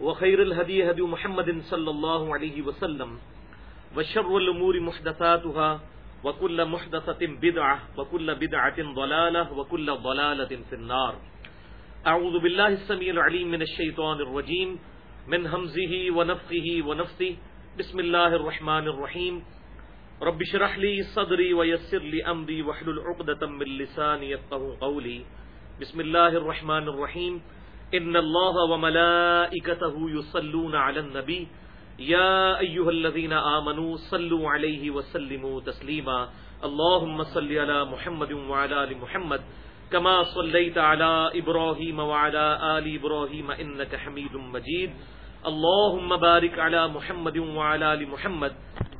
وخير الهدي هدي محمد صلى الله عليه وسلم، وشر الأمور محدثاتها، وكل محدثة بدعة، وكل بدعة ضلالة، وكل ضلالة في النار. أعوذ بالله السميع العليم من الشيطان الرجيم، من همزه ونفخه ونفثه. بسم الله الرحمن الرحيم. رب اشرح لي صدري ويسر لي أمري، واحلل عقدة من لساني يفقهوا قولي. بسم الله الرحمن الرحيم. إن الله وملائكته يصلون على النبي. يا أيها الذين آمنوا صلوا عليه وسلموا تسليما. اللهم صل على محمد وعلى آل محمد. كما صليت على إبراهيم وعلى آل إبراهيم إنك حميد مجيد. اللهم بارك على محمد وعلى آل محمد.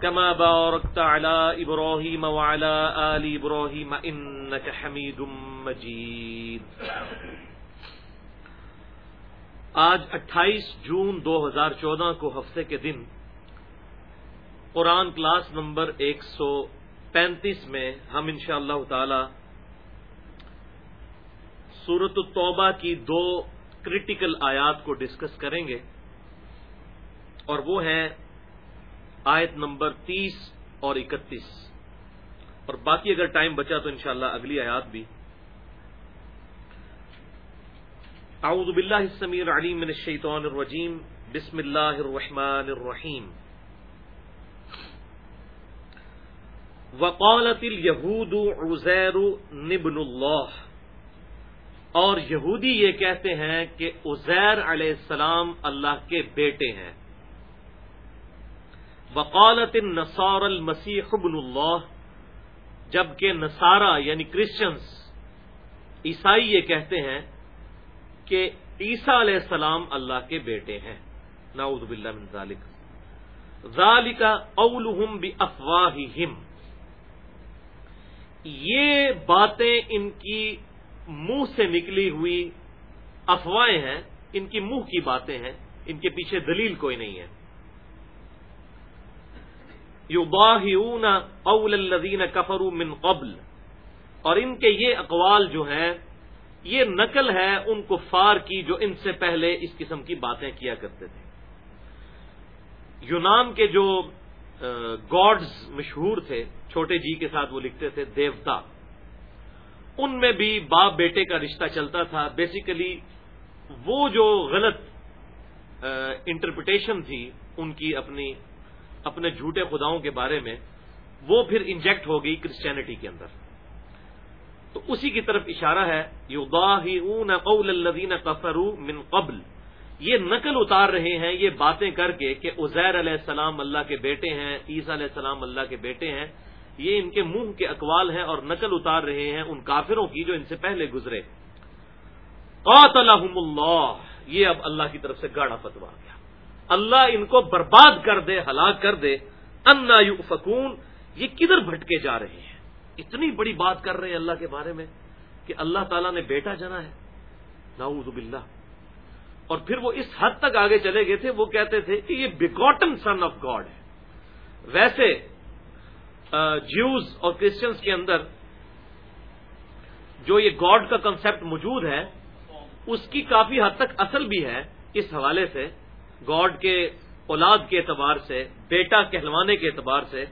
كما باركت على إبراهيم وعلى آل إبراهيم إنك حميد مجيد. آج اٹھائیس جون دو ہزار چودہ کو ہفتے کے دن قرآن کلاس نمبر ایک سو پینتیس میں ہم ان شاء اللہ تعالی سورت التوبہ کی دو کریٹیکل آیات کو ڈسکس کریں گے اور وہ ہیں آیت نمبر تیس اور اکتیس اور باقی اگر ٹائم بچا تو انشاءاللہ اگلی آیات بھی اعوذ باللہ السمیع العلیم من الشیطان الرجیم، بسم اللہ الرحمن الرحیم. وقالت الیہود عزیر نبن اللہ. اور یہودی یہ کہتے ہیں کہ عزیر علیہ السلام اللہ کے بیٹے ہیں. وقالت النصار المسیح ابن اللہ، جبکہ نصارہ یعنی کرسچنس عیسائی یہ کہتے ہیں کہ عیسیٰ علیہ السلام اللہ کے بیٹے ہیں۔ نعوذ باللہ من ذالک۔ ذالک قولہم بافواہہم۔ یہ باتیں ان کی منہ سے نکلی ہوئی افواہیں ہیں، ان کی منہ کی باتیں ہیں، ان کے پیچھے دلیل کوئی نہیں ہے۔ یضاہئون قول الذین کفروا من قبل۔ اور ان کے یہ اقوال جو ہیں یہ نقل ہے ان کفار کی جو ان سے پہلے اس قسم کی باتیں کیا کرتے تھے۔ یونان کے جو گاڈز مشہور تھے، چھوٹے جی کے ساتھ وہ لکھتے تھے، دیوتا۔ ان میں بھی باپ بیٹے کا رشتہ چلتا تھا۔ بیسیکلی وہ جو غلط انٹرپریٹیشن تھی ان کی اپنی، اپنے جھوٹے خداؤں کے بارے میں، وہ پھر انجیکٹ ہو گئی کرسچینٹی کے اندر۔ تو اسی کی طرف اشارہ ہے، یضاہئون قول الذین کفروا من قبل۔ یہ نقل اتار رہے ہیں، یہ باتیں کر کے کہ عزیر علیہ السلام اللہ کے بیٹے ہیں، عیسیٰ علیہ السلام اللہ کے بیٹے ہیں۔ یہ ان کے منہ کے اقوال ہیں اور نقل اتار رہے ہیں ان کافروں کی جو ان سے پہلے گزرے۔ قاتلہم اللہ۔ یہ اب اللہ کی طرف سے گاڑا فتوا گیا۔ اللہ ان کو برباد کر دے، ہلاک کر دے۔ انا یؤفکون۔ یہ کدھر بھٹکے جا رہے ہیں؟ اتنی بڑی بات کر رہے ہیں اللہ کے بارے میں کہ اللہ تعالیٰ نے بیٹا جنا ہے۔ نعوذ باللہ۔ اور پھر وہ اس حد تک آگے چلے گئے تھے، وہ کہتے تھے کہ یہ بیکاٹن سن آف گاڈ ہے۔ ویسے جیوز اور کرسچنس کے اندر جو یہ گاڈ کا کنسپٹ موجود ہے، اس کی کافی حد تک اصل بھی ہے اس حوالے سے۔ گاڈ کے اولاد کے اعتبار سے، بیٹا کہلوانے کے اعتبار سے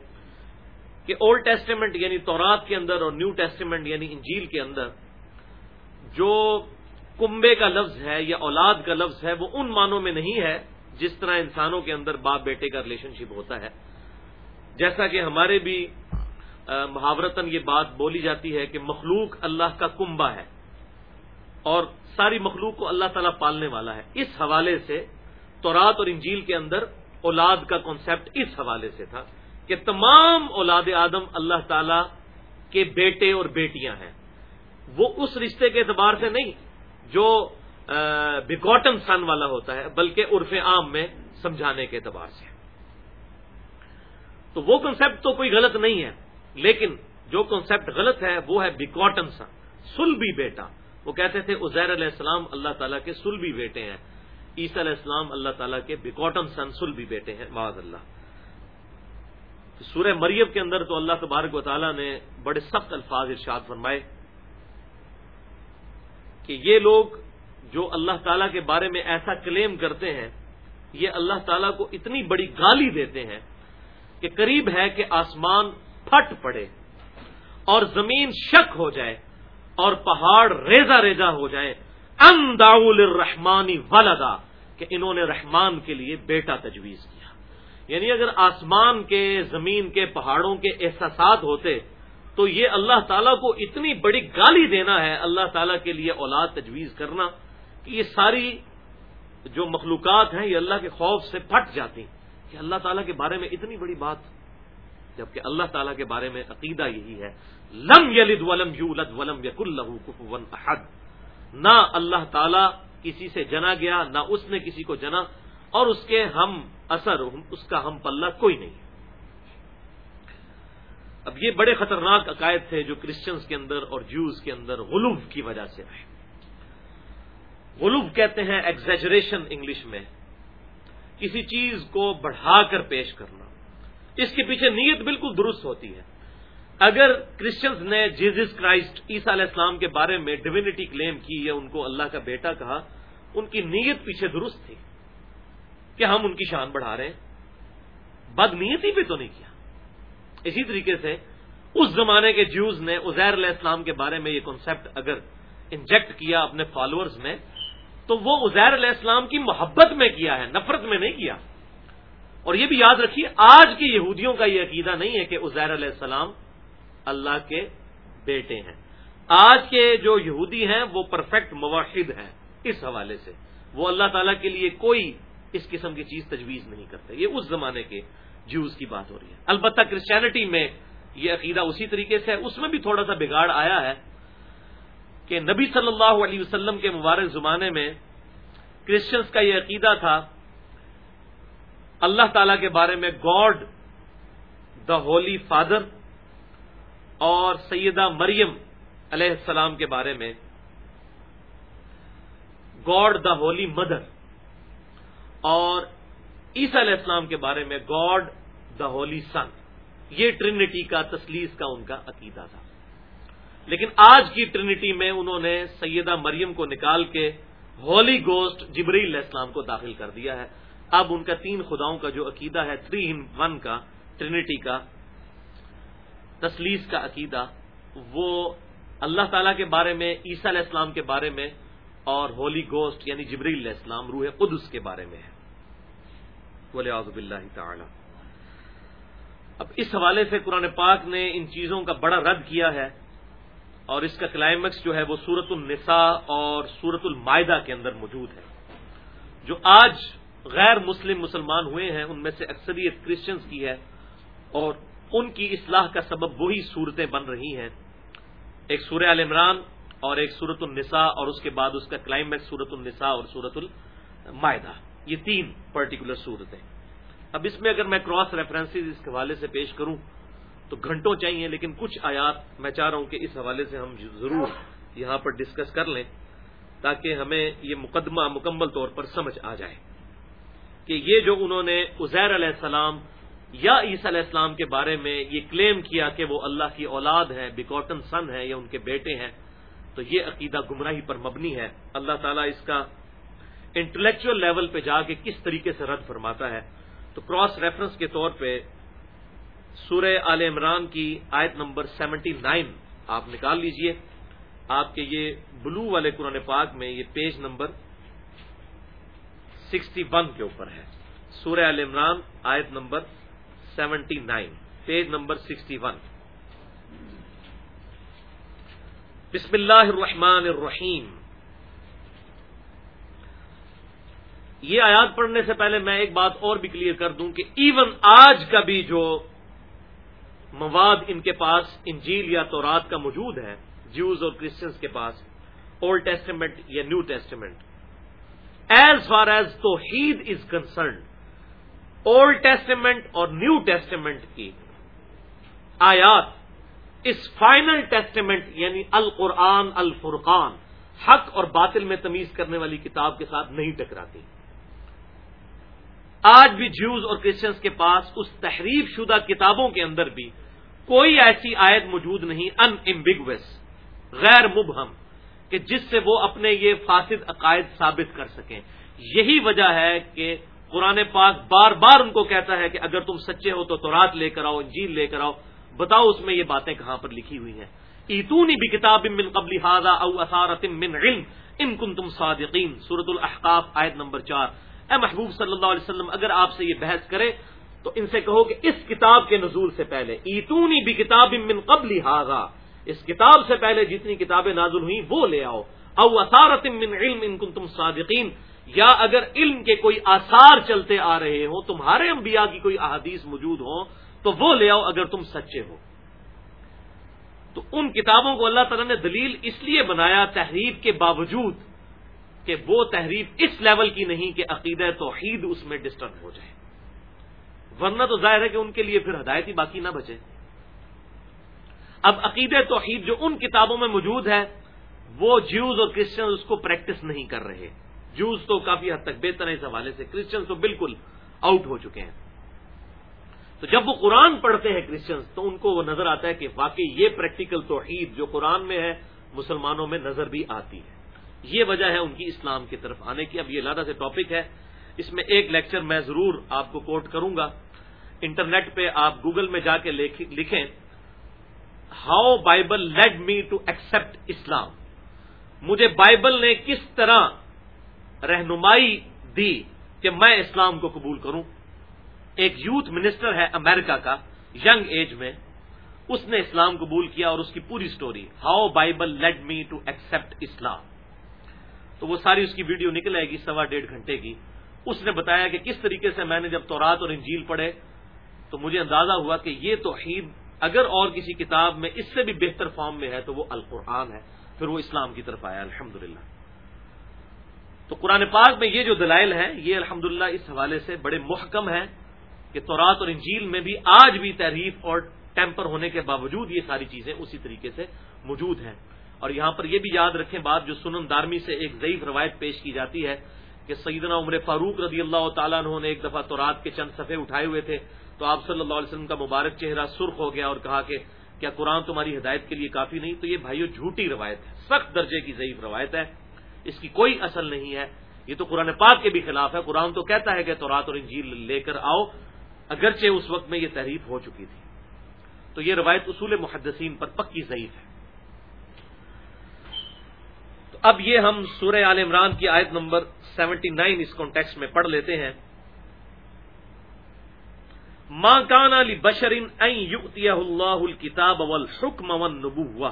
کہ اولڈ ٹیسٹیمنٹ یعنی تورات کے اندر اور نیو ٹیسٹیمنٹ یعنی انجیل کے اندر جو کنبے کا لفظ ہے یا اولاد کا لفظ ہے وہ ان معنوں میں نہیں ہے جس طرح انسانوں کے اندر باپ بیٹے کا ریلیشن شپ ہوتا ہے۔ جیسا کہ ہمارے بھی محاورتن یہ بات بولی جاتی ہے کہ مخلوق اللہ کا کنبا ہے اور ساری مخلوق کو اللہ تعالیٰ پالنے والا ہے۔ اس حوالے سے تورات اور انجیل کے اندر اولاد کا کانسیپٹ اس حوالے سے تھا۔ کہ تمام اولاد آدم اللہ تعالی کے بیٹے اور بیٹیاں ہیں۔ وہ اس رشتے کے اعتبار سے نہیں جو بیگوٹن سن والا ہوتا ہے، بلکہ عرف عام میں سمجھانے کے اعتبار سے۔ تو وہ کنسپٹ تو کوئی غلط نہیں ہے، لیکن جو کنسپٹ غلط ہے، وہ ہے بیکوٹن سن سلبی بیٹا۔ وہ کہتے تھے ازیر علیہ السلام اللہ تعالیٰ کے سلبی بیٹے ہیں۔ عیسی علیہ السلام اللہ تعالیٰ کے بیکوٹن سن سلبی بیٹے ہیں، معاذ اللہ۔ سورہ مریم کے اندر تو اللہ تبارک و تعالیٰ نے بڑے سخت الفاظ ارشاد فرمائے کہ یہ لوگ جو اللہ تعالیٰ کے بارے میں ایسا کلیم کرتے ہیں، یہ اللہ تعالیٰ کو اتنی بڑی گالی دیتے ہیں کہ قریب ہے کہ آسمان پھٹ پڑے اور زمین شک ہو جائے اور پہاڑ ریزا ریزا ہو جائے۔ انداول الرحمانی ولدا، کہ انہوں نے رحمان کے لیے بیٹا تجویز کیا۔ یعنی اگر آسمان کے، زمین کے، پہاڑوں کے احساسات ہوتے، تو یہ اللہ تعالیٰ کو اتنی بڑی گالی دینا ہے اللہ تعالیٰ کے لیے اولاد تجویز کرنا کہ یہ ساری جو مخلوقات ہیں، یہ اللہ کے خوف سے پھٹ جاتی کہ اللہ تعالیٰ کے بارے میں اتنی بڑی بات، جبکہ اللہ تعالیٰ کے بارے میں عقیدہ یہی ہے۔ لم یلد ولم یولد ولم یق اللہ کفون احد۔ نہ اللہ تعالیٰ کسی سے جنا گیا، نہ اس نے کسی کو جنا۔ اور اس کے ہم اثر اس کا ہم پلہ کوئی نہیں۔ اب یہ بڑے خطرناک عقائد تھے جو کرسچنس کے اندر اور جوز کے اندر غلوف کی وجہ سے آئے۔ غلوف کہتے ہیں ایگزیجریشن انگلش میں۔ کسی چیز کو بڑھا کر پیش کرنا۔ اس کے پیچھے نیت بالکل درست ہوتی ہے۔ اگر کرسچنز نے جیزس کرائسٹ عیسیٰ علیہ السلام کے بارے میں ڈیوینٹی کلیم کی یا ان کو اللہ کا بیٹا کہا، ان کی نیت پیچھے درست تھی۔ کہ ہم ان کی شان بڑھا رہے ہیں۔ بد نیتی پہ تو نہیں کیا۔ اسی طریقے سے اس زمانے کے جیوز نے ازیر علیہ السلام کے بارے میں یہ کنسپٹ اگر انجیکٹ کیا اپنے فالوورز میں تو وہ ازیر علیہ السلام کی محبت میں کیا ہے، نفرت میں نہیں کیا۔ اور یہ بھی یاد رکھیے، آج کے یہودیوں کا یہ عقیدہ نہیں ہے کہ ازیر علیہ السلام اللہ کے بیٹے ہیں۔ آج کے جو یہودی ہیں، وہ پرفیکٹ مواحد ہیں۔ اس حوالے سے وہ اللہ تعالیٰ کے لیے کوئی اس قسم کی چیز تجویز نہیں کرتے۔ یہ اس زمانے کے جوز کی بات ہو رہی ہے۔ البتہ کرسچینٹی میں یہ عقیدہ اسی طریقے سے ہے۔ اس میں بھی تھوڑا سا بگاڑ آیا ہے کہ نبی صلی اللہ علیہ وسلم کے مبارک زمانے میں کرسچنس کا یہ عقیدہ تھا، اللہ تعالی کے بارے میں گاڈ دا ہولی فادر اور سیدہ مریم علیہ السلام کے بارے میں گاڈ دا ہولی مدر اور عیسی علیہ السلام کے بارے میں گاڈ دا ہولی سن، یہ ٹرینٹی کا تسلیس کا ان کا عقیدہ تھا۔ لیکن آج کی ٹرینٹی میں انہوں نے سیدہ مریم کو نکال کے ہولی گوسٹ جبری علیہ السلام کو داخل کر دیا ہے۔ اب ان کا تین خداؤں کا جو عقیدہ ہے، تھری ان ون کا، ٹرینٹی کا تسلیس کا عقیدہ، وہ اللہ تعالی کے بارے میں، عیسیٰ علیہ السلام کے بارے میں اور ہولی گوسٹ یعنی جبری علیہ السلام، روح قدس کے بارے میں ہے۔ بولے آزب اللہ تعالی۔ اب اس حوالے سے قرآن پاک نے ان چیزوں کا بڑا رد کیا ہے اور اس کا کلائمیکس جو ہے وہ سورت النساء اور سورت المائدہ کے اندر موجود ہے۔ جو آج غیر مسلم مسلمان ہوئے ہیں، ان میں سے اکثریت کرسچنس کی ہے اور ان کی اصلاح کا سبب وہی صورتیں بن رہی ہیں۔ ایک سورہ عال عمران اور ایک سورت النساء اور اس کے بعد اس کا کلائمیکس سورت النساء اور سورت المائدہ۔ یہ تین پرٹیکولر صورتیں۔ اب اس میں اگر میں کراس ریفرنس اس حوالے سے پیش کروں، تو گھنٹوں چاہیے، لیکن کچھ آیات میں چاہ رہا ہوں کہ اس حوالے سے ہم ضرور یہاں پر ڈسکس کر لیں، تاکہ ہمیں یہ مقدمہ مکمل طور پر سمجھ آ جائے کہ یہ جو انہوں نے عزیر علیہ السلام یا عیسی علیہ السلام کے بارے میں یہ کلیم کیا کہ وہ اللہ کی اولاد ہے بیکوٹن سن ہے یا ان کے بیٹے ہیں، تو یہ عقیدہ گمراہی پر مبنی ہے۔ اللہ تعالیٰ اس کا انٹلیکچل لیول پہ جا کے کس طریقے سے رد فرماتا ہے، تو کراس ریفرنس کے طور پہ سورہ آل عمران کی آیت نمبر سیونٹی نائن آپ نکال لیجیے۔ آپ کے یہ بلو والے قرآن پاک میں یہ پیج نمبر سکسٹی ون کے اوپر ہے۔ سورہ عال عمران آیت number seventy nine, page number sixty one. بسم اللہ الرحمن الرحیم۔ یہ آیات پڑھنے سے پہلے میں ایک بات اور بھی کلیئر کر دوں کہ ایون آج کا بھی جو مواد ان کے پاس انجیل یا تورات کا موجود ہے جیوز اور کرسچنس کے پاس اولڈ ٹیسٹیمنٹ یا new testament as far as توحید از کنسرنڈ اولڈ ٹیسٹیمنٹ اور نیو ٹیسٹیمنٹ کی آیات اس فائنل ٹیسٹیمنٹ یعنی القرآن، الفرقان، حق اور باطل میں تمیز کرنے والی کتاب کے ساتھ نہیں ٹکراتی۔ آج بھی جیوز اور کرسچنس کے پاس اس تحریف شدہ کتابوں کے اندر بھی کوئی ایسی آیت موجود نہیں ان امبیگوس غیر مبہم، کہ جس سے وہ اپنے یہ فاسد عقائد ثابت کر سکیں۔ یہی وجہ ہے کہ قرآن پاک بار بار ان کو کہتا ہے کہ اگر تم سچے ہو تو تورات لے کر آؤ، انجیل لے کر آؤ۔ بتاؤ اس میں یہ باتیں کہاں پر لکھی ہوئی ہیں۔ ایتونی بھی کتاب من قبل او اثارت من علم ان کن تم صادقین سورت الحقاف آیت نمبر چار۔ اے محبوب صلی اللہ علیہ وسلم، اگر آپ سے یہ بحث کرے تو ان سے کہو کہ اس کتاب کے نزول سے پہلے، ایتونی بھی کتاب من قبل اس کتاب سے پہلے جتنی کتابیں نازل ہوئی وہ لے آؤ۔ او اثارت من علم ان کن تم صادقین یا اگر علم کے کوئی آثار چلتے آ رہے ہوں، تمہارے انبیاء کی کوئی احادیث موجود ہوں، تو وہ لے آؤ اگر تم سچے ہو۔ تو ان کتابوں کو اللہ تعالیٰ نے دلیل اس لیے بنایا تحریف کے باوجود کہ وہ تحریف اس لیول کی نہیں کہ عقید توحید اس میں ڈسٹرب ہو جائے۔ ورنہ تو ظاہر ہے کہ ان کے لیے پھر ہدایت ہی باقی نہ بچے۔ اب عقید توحید جو ان کتابوں میں موجود ہے، وہ جیوز اور کرسچن اس کو پریکٹس نہیں کر رہے۔ جوز تو کافی حد تک بہتر ہے اس حوالے سے۔ کرسچن تو بالکل آؤٹ ہو چکے ہیں۔ تو جب وہ قرآن پڑھتے ہیں کرسچنس تو ان کو وہ نظر آتا ہے کہ واقعی یہ پریکٹیکل توحید جو قرآن میں ہے، مسلمانوں میں نظر بھی آتی ہے۔ یہ وجہ ہے ان کی اسلام کی طرف آنے کی۔ اب یہ لادہ سے ٹاپک ہے۔ اس میں ایک لیکچر میں ضرور آپ کو کوٹ کروں گا۔ انٹرنیٹ پہ آپ گوگل میں جا کے لکھیں۔ How Bible led me to accept Islam مجھے بائبل نے کس طرح رہنمائی دی کہ میں اسلام کو قبول کروں؟ ایک یوتھ منسٹر ہے امریکہ کا ینگ ایج میں۔ اس نے اسلام قبول کیا اور اس کی پوری story how Bible led me to accept Islam تو وہ ساری اس کی ویڈیو نکل آئے گی سوا ڈیڑھ گھنٹے کی۔ اس نے بتایا کہ کس طریقے سے میں نے جب تورات اور انجیل پڑھے، تو مجھے اندازہ ہوا کہ یہ توحید اگر اور کسی کتاب میں اس سے بھی بہتر فارم میں ہے تو وہ القرآن ہے، پھر وہ اسلام کی طرف آیا الحمد تو قرآن پاک میں یہ جو دلائل ہیں، یہ الحمد اس حوالے سے بڑے محکم ہیں کہ تورات اور انجیل میں بھی آج بھی تحریف اور ٹیمپر ہونے کے باوجود یہ ساری چیزیں اسی طریقے سے موجود ہیں۔ اور یہاں پر یہ بھی یاد رکھیں بات جو سنن دارمی سے ایک ضعیف روایت پیش کی جاتی ہے کہ سیدنا عمر فاروق رضی اللہ تعالیٰ نے ایک دفعہ تورات کے چند صفحے اٹھائے ہوئے تھے تو آپ صلی اللہ علیہ وسلم کا مبارک چہرہ سرخ ہو گیا اور کہا کہ کیا قرآن تمہاری ہدایت کے لیے کافی نہیں؟ تو یہ بھائیو جھوٹی روایت ہے، سخت درجے کی ضعیف روایت ہے۔ اس کی کوئی اصل نہیں ہے۔ یہ تو قرآن پاک کے بھی خلاف ہے۔ قرآن تو کہتا ہے کہ تورات اور انجیل لے کر آؤ، اگرچہ اس وقت میں یہ تحریف ہو چکی تھی۔ تو یہ روایت اصول محدثین پر پکی ضعیف ہے۔ تو اب یہ ہم سورہ عال عمران کی آیت نمبر سیونٹی نائن اس کانٹیکس میں پڑھ لیتے ہیں۔ ماں کان علی بشرین اللہ الکتاب والحکم والنبوہ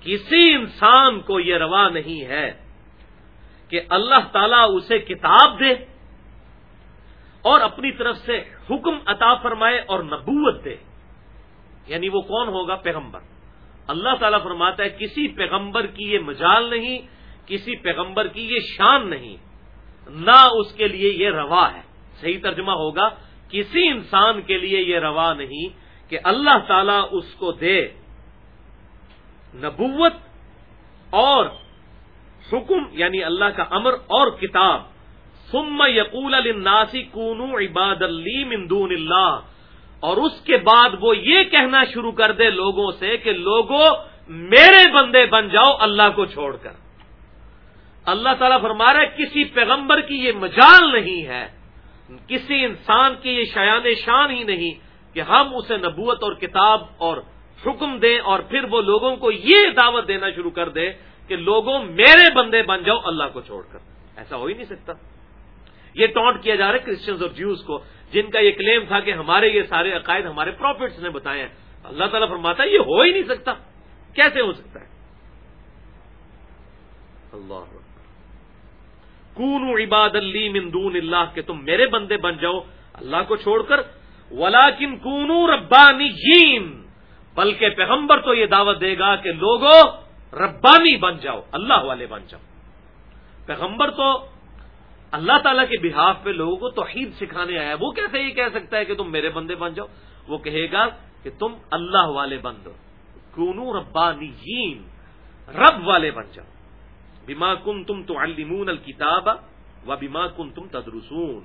کسی انسان کو یہ روا نہیں ہے کہ اللہ تعالیٰ اسے کتاب دے اور اپنی طرف سے حکم عطا فرمائے اور نبوت دے۔ یعنی وہ کون ہوگا؟ پیغمبر۔ اللہ تعالیٰ فرماتا ہے، کسی پیغمبر کی یہ مجال نہیں، کسی پیغمبر کی یہ شان نہیں۔ نہ اس کے لیے یہ روا ہے۔ صحیح ترجمہ ہوگا، کسی انسان کے لیے یہ روا نہیں کہ اللہ تعالیٰ اس کو دے۔ نبوت اور حکم یعنی اللہ کا امر اور کتاب۔ ثم یقول الناسی کونو عباد اللی من دون اللہ اور اس کے بعد وہ یہ کہنا شروع کر دے لوگوں سے کہ لوگوں میرے بندے بن جاؤ، اللہ کو چھوڑ کر۔ اللہ تعالیٰ فرما رہا ہے، کسی پیغمبر کی یہ مجال نہیں ہے، کسی انسان کی یہ شایان شان ہی نہیں کہ ہم اسے نبوت اور کتاب اور حکم دیں اور پھر وہ لوگوں کو یہ دعوت دینا شروع کر دے کہ لوگوں میرے بندے بن جاؤ، اللہ کو چھوڑ کر۔ ایسا ہو ہی نہیں سکتا۔ یہ ٹونٹ کیا جا رہا ہے کرسچنز اور جیوز کو۔ جن کا یہ کلیم تھا کہ ہمارے یہ سارے عقائد ہمارے پروفٹس نے بتائے ہیں، اللہ تعالیٰ فرماتا ہے، یہ ہو ہی نہیں سکتا۔ کیسے ہو سکتا ہے؟ اللہ کون عباد اللہ مندون اللہ، کہ تم میرے بندے بن جاؤ، اللہ کو چھوڑ کر۔ ولا کن کونو ربانی بلکہ پیغمبر تو یہ دعوت دے گا کہ لوگوں ربانی بن جاؤ، اللہ والے بن جاؤ۔ پیغمبر تو اللہ تعالیٰ کے بحاف پہ لوگوں کو توحید سکھانے آیا وہ کیسے یہ کہہ سکتا ہے کہ تم میرے بندے بن جاؤ؟ وہ کہے گا کہ تم اللہ والے بندو کونو ربانی رب والے بن جاؤ۔ بیما کن تم تو المون الکتاب و بیما کن تم تدرسون۔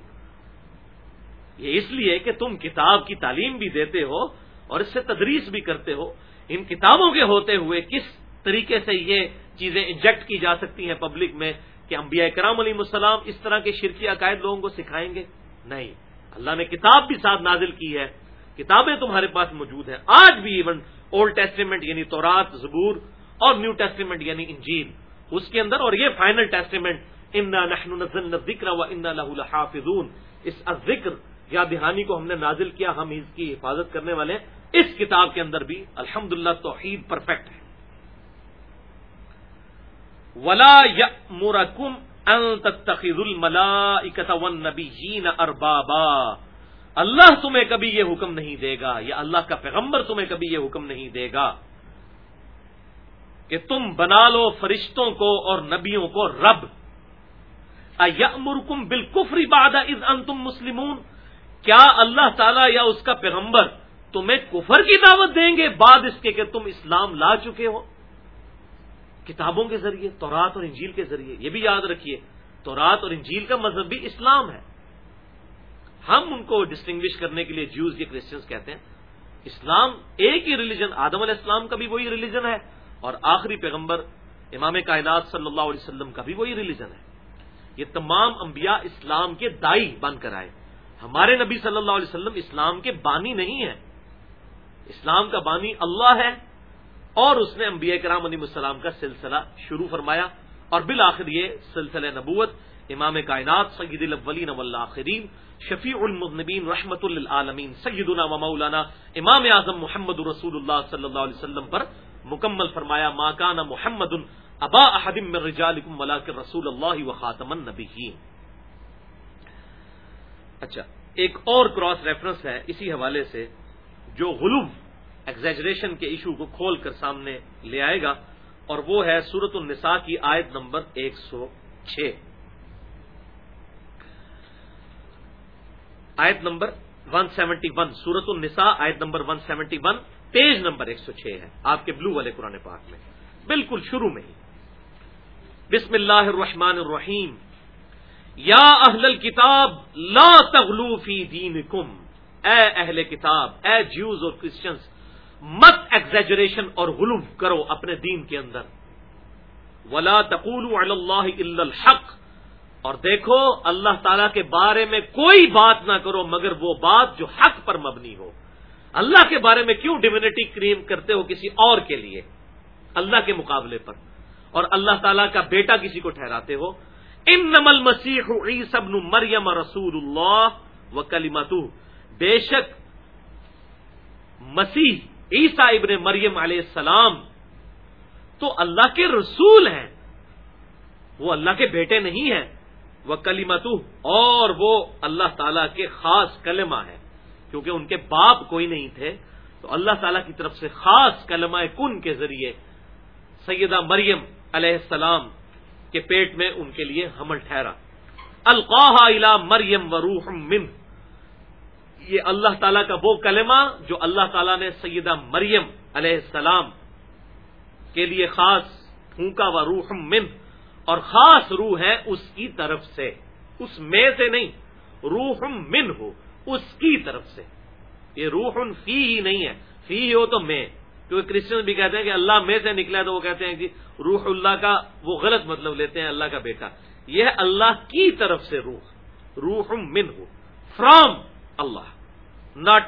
یہ اس لیے کہ تم کتاب کی تعلیم بھی دیتے ہو اور اس سے تدریس بھی کرتے ہو۔ ان کتابوں کے ہوتے ہوئے کس طریقے سے یہ چیزیں انجیکٹ کی جا سکتی ہیں پبلک میں؟ کہ انبیاء کرام علیہ السلام اس طرح کے شرکی عقائد لوگوں کو سکھائیں گے؟ نہیں۔ اللہ نے کتاب بھی ساتھ نازل کی ہے، کتابیں تمہارے پاس موجود ہیں۔ آج بھی ایون اولڈ ٹیسٹیمنٹ یعنی تورات، زبور اور نیو ٹیسٹیمنٹ یعنی انجین اس کے اندر اور یہ فائنل ٹیسٹیمنٹ نحن ذکر و ان الحافظون اس ذکر یا دہانی کو ہم نے نازل کیا، ہم اس کی حفاظت کرنے والے ہیں۔ اس کتاب کے اندر بھی الحمدللہ توحید پرفیکٹ ہے۔ ولا مرکم الملا ون اربابا اللہ تمہیں کبھی یہ حکم نہیں دے گا، یا اللہ کا پیغمبر تمہیں کبھی یہ حکم نہیں دے گا کہ تم بنا لو فرشتوں کو اور نبیوں کو رب۔ مرکم بالکفری بادہ از ان تم مسلمون۔ کیا اللہ تعالی یا اس کا پیغمبر تمہیں کفر کی دعوت دیں گے بعد اس کے کہ تم اسلام لا چکے ہو؟ کتابوں کے ذریعے، تورات اور انجیل کے ذریعے، یہ بھی یاد رکھیے، تورات اور انجیل کا مذہب بھی اسلام ہے۔ ہم ان کو ڈسٹنگوش کرنے کے لیے جوز یا کرسچنس کہتے ہیں۔ اسلام ایک ہی ریلیجن آدم علیہ السلام کا بھی وہی ریلیجن ہے اور آخری پیغمبر امام کائنات صلی اللہ علیہ وسلم کا بھی وہی ریلیجن ہے۔ یہ تمام انبیاء اسلام کے دائی بن کر آئے۔ ہمارے نبی صلی اللہ علیہ وسلم اسلام کے بانی نہیں ہے اسلام کا بانی اللہ ہے۔ اور اس نے انبیاء کرام علیہ السلام کا سلسلہ شروع فرمایا اور بالآخر یہ سلسلہ نبوت امام کائنات سید الاولین والآخرین شفیع المذنبین رحمت للعالمین سیدنا و مولانا امام اعظم محمد رسول اللہ صلی اللہ علیہ وسلم پر مکمل فرمایا، ما کان محمد ابا احد من رجالکم ولکن رسول اللہ و خاتم النبیین. اچھا ایک اور کراس ریفرنس ہے اسی حوالے سے جو غلوب ایگزیجریشن کے ایشو کو کھول کر سامنے لے آئے گا اور وہ ہے سورت النساء کی آیت نمبر ایک سو چھ۔ آیت نمبر ون سیونٹی ون سورت النساء آیت number one seventy one, page number ایک سو چھ ہے۔ آپ کے بلو والے قرآن پاک میں۔ بالکل شروع میں ہی۔ بسم اللہ الرحمن الرحیم۔ یا اہل الکتاب، لا تغلو فی دینکم۔ اے اہل کتاب، اے جیوز اور کرسچنس مت ایگزیجریشن اور غلوم کرو اپنے دین کے اندر۔ ولا تقول اللہ الحق۔ اور دیکھو، اللہ تعالی کے بارے میں کوئی بات نہ کرو مگر وہ بات جو حق پر مبنی ہو۔ اللہ کے بارے میں کیوں ڈیوینٹی کریم کرتے ہو کسی اور کے لیے؟ اللہ کے مقابلے پر۔ اور اللہ تعالیٰ کا بیٹا کسی کو ٹھہراتے ہو۔ ان نمل مسیح سب مریم رسول اللہ و کلیمت بے شک مسیح عیسا ابن مریم علیہ السلام تو اللہ کے رسول ہیں۔ وہ اللہ کے بیٹے نہیں ہیں۔ وہ کلیمت اور وہ اللہ تعالی کے خاص کلمہ ہے کیونکہ ان کے باپ کوئی نہیں تھے، تو اللہ تعالیٰ کی طرف سے خاص کلمہ کن کے ذریعے سیدہ مریم علیہ السلام کے پیٹ میں ان کے لیے حمل ٹھہرا۔ القاح مریم و روح من یہ اللہ تعالیٰ کا وہ کلمہ جو اللہ تعالیٰ نے سیدہ مریم علیہ السلام کے لیے خاص پھونکا و روح من اور خاص روح ہے اس کی طرف سے۔ اس میں سے نہیں، روح من ہو، اس کی طرف سے۔ یہ روح فی ہی نہیں ہے، فی ہو تو میں۔ کیونکہ کرسچن بھی کہتے ہیں کہ اللہ میں سے نکلا تو وہ کہتے ہیں کہ روح اللہ کا وہ غلط مطلب لیتے ہیں، اللہ کا بیٹا۔ یہ اللہ کی طرف سے روح روح من ہو فرام اللہ. ناٹ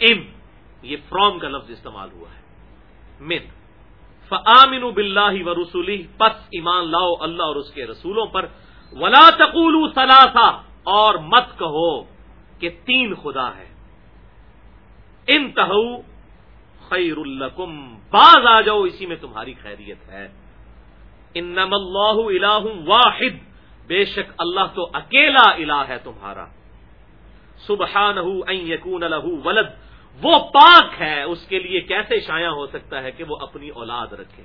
ام یہ فرام کا لفظ استعمال ہوا ہے. من فامن بلّہ و رسولی پس ایمان لاؤ اللہ اور اس کے رسولوں پر. ولا تقول سلاسا اور مت کہو کہ تین خدا ہے انتہو خیر الکم باز آ جاؤ، اسی میں تمہاری خیریت ہے. انم اللہ الہ واحد. بے شک اللہ تو اکیلا الہ ہے تمہارا۔ سبحان یقون لہو ولد۔ وہ پاک ہے، اس کے لیے کیسے شایا ہو سکتا ہے کہ وہ اپنی اولاد رکھے؟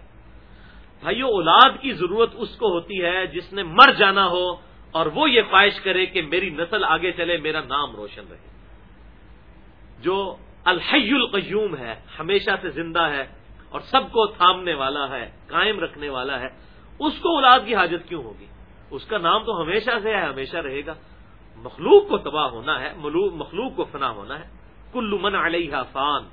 بھائیو، اولاد کی ضرورت اس کو ہوتی ہے جس نے مر جانا ہو اور وہ یہ خواہش کرے کہ میری نسل آگے چلے، میرا نام روشن رہے۔ جو الحی القیوم ہے، ہمیشہ سے زندہ ہے اور سب کو تھامنے والا ہے، قائم رکھنے والا ہے، اس کو اولاد کی حاجت کیوں ہوگی؟ اس کا نام تو ہمیشہ سے ہے، ہمیشہ رہے گا۔ مخلوق کو تباہ ہونا ہے مخلوق کو فنا ہونا ہے۔ کل من علیہ فان۔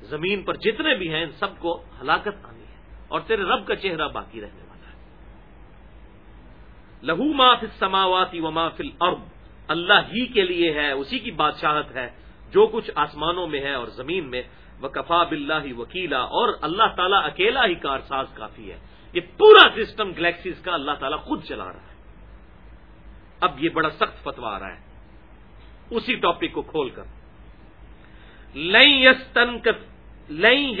زمین پر جتنے بھی ہیں، ان سب کو ہلاکت آنی ہے۔ اور تیرے رب کا چہرہ باقی رہنے والا ہے۔ لہو ما فی و ما فی الارض۔ اللہ ہی کے لیے ہے، اسی کی بادشاہت ہے۔ جو کچھ آسمانوں میں ہے اور زمین میں وہ کفا بلّہ وکیلا۔ اور اللہ تعالیٰ اکیلا ہی کارساز کافی ہے۔ یہ پورا سسٹم گلیکسیز کا اللہ تعالیٰ خود چلا رہا ہے۔ اب یہ بڑا سخت فتوا آ رہا ہے۔ اسی ٹاپک کو کھول کر۔ لئی یستن لئی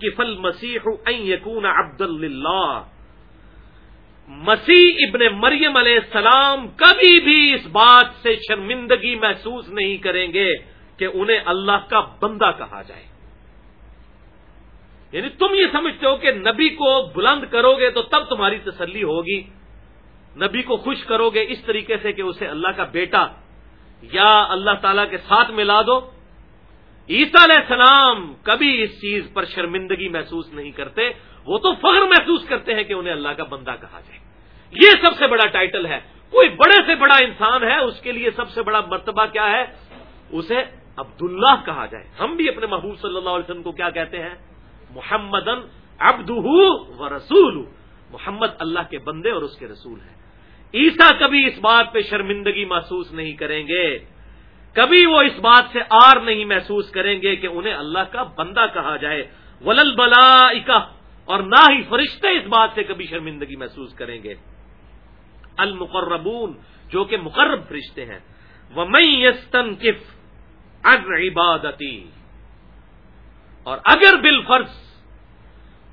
کفل مسیح یقون عبد اللہ مسیح ابن مریم علیہ السلام کبھی بھی اس بات سے شرمندگی محسوس نہیں کریں گے کہ انہیں اللہ کا بندہ کہا جائے۔ یعنی تم یہ سمجھتے ہو کہ نبی کو بلند کرو گے تو تب تمہاری تسلی ہوگی۔ نبی کو خوش کرو گے اس طریقے سے کہ اسے اللہ کا بیٹا یا اللہ تعالی کے ساتھ ملا دو۔ عیسیٰ علیہ السلام کبھی اس چیز پر شرمندگی محسوس نہیں کرتے، وہ تو فخر محسوس کرتے ہیں کہ انہیں اللہ کا بندہ کہا جائے۔ یہ سب سے بڑا ٹائٹل ہے۔ کوئی بڑے سے بڑا انسان ہے، اس کے لیے سب سے بڑا مرتبہ کیا ہے؟ اسے عبداللہ کہا جائے۔ ہم بھی اپنے محبوب صلی اللہ علیہ وسلم کو کیا کہتے ہیں؟ محمد ابد و رسول محمد اللہ کے بندے اور اس کے رسول ہیں۔ عیسا کبھی اس بات پہ شرمندگی محسوس نہیں کریں گے۔ کبھی وہ اس بات سے آر نہیں محسوس کریں گے کہ انہیں اللہ کا بندہ کہا جائے۔ ولل بلا اور نہ ہی فرشتے اس بات سے کبھی شرمندگی محسوس کریں گے۔ المقربون، جو کہ مقرب فرشتے ہیں۔ وہ میں یستن کف عبادتی اور اگر بال فرض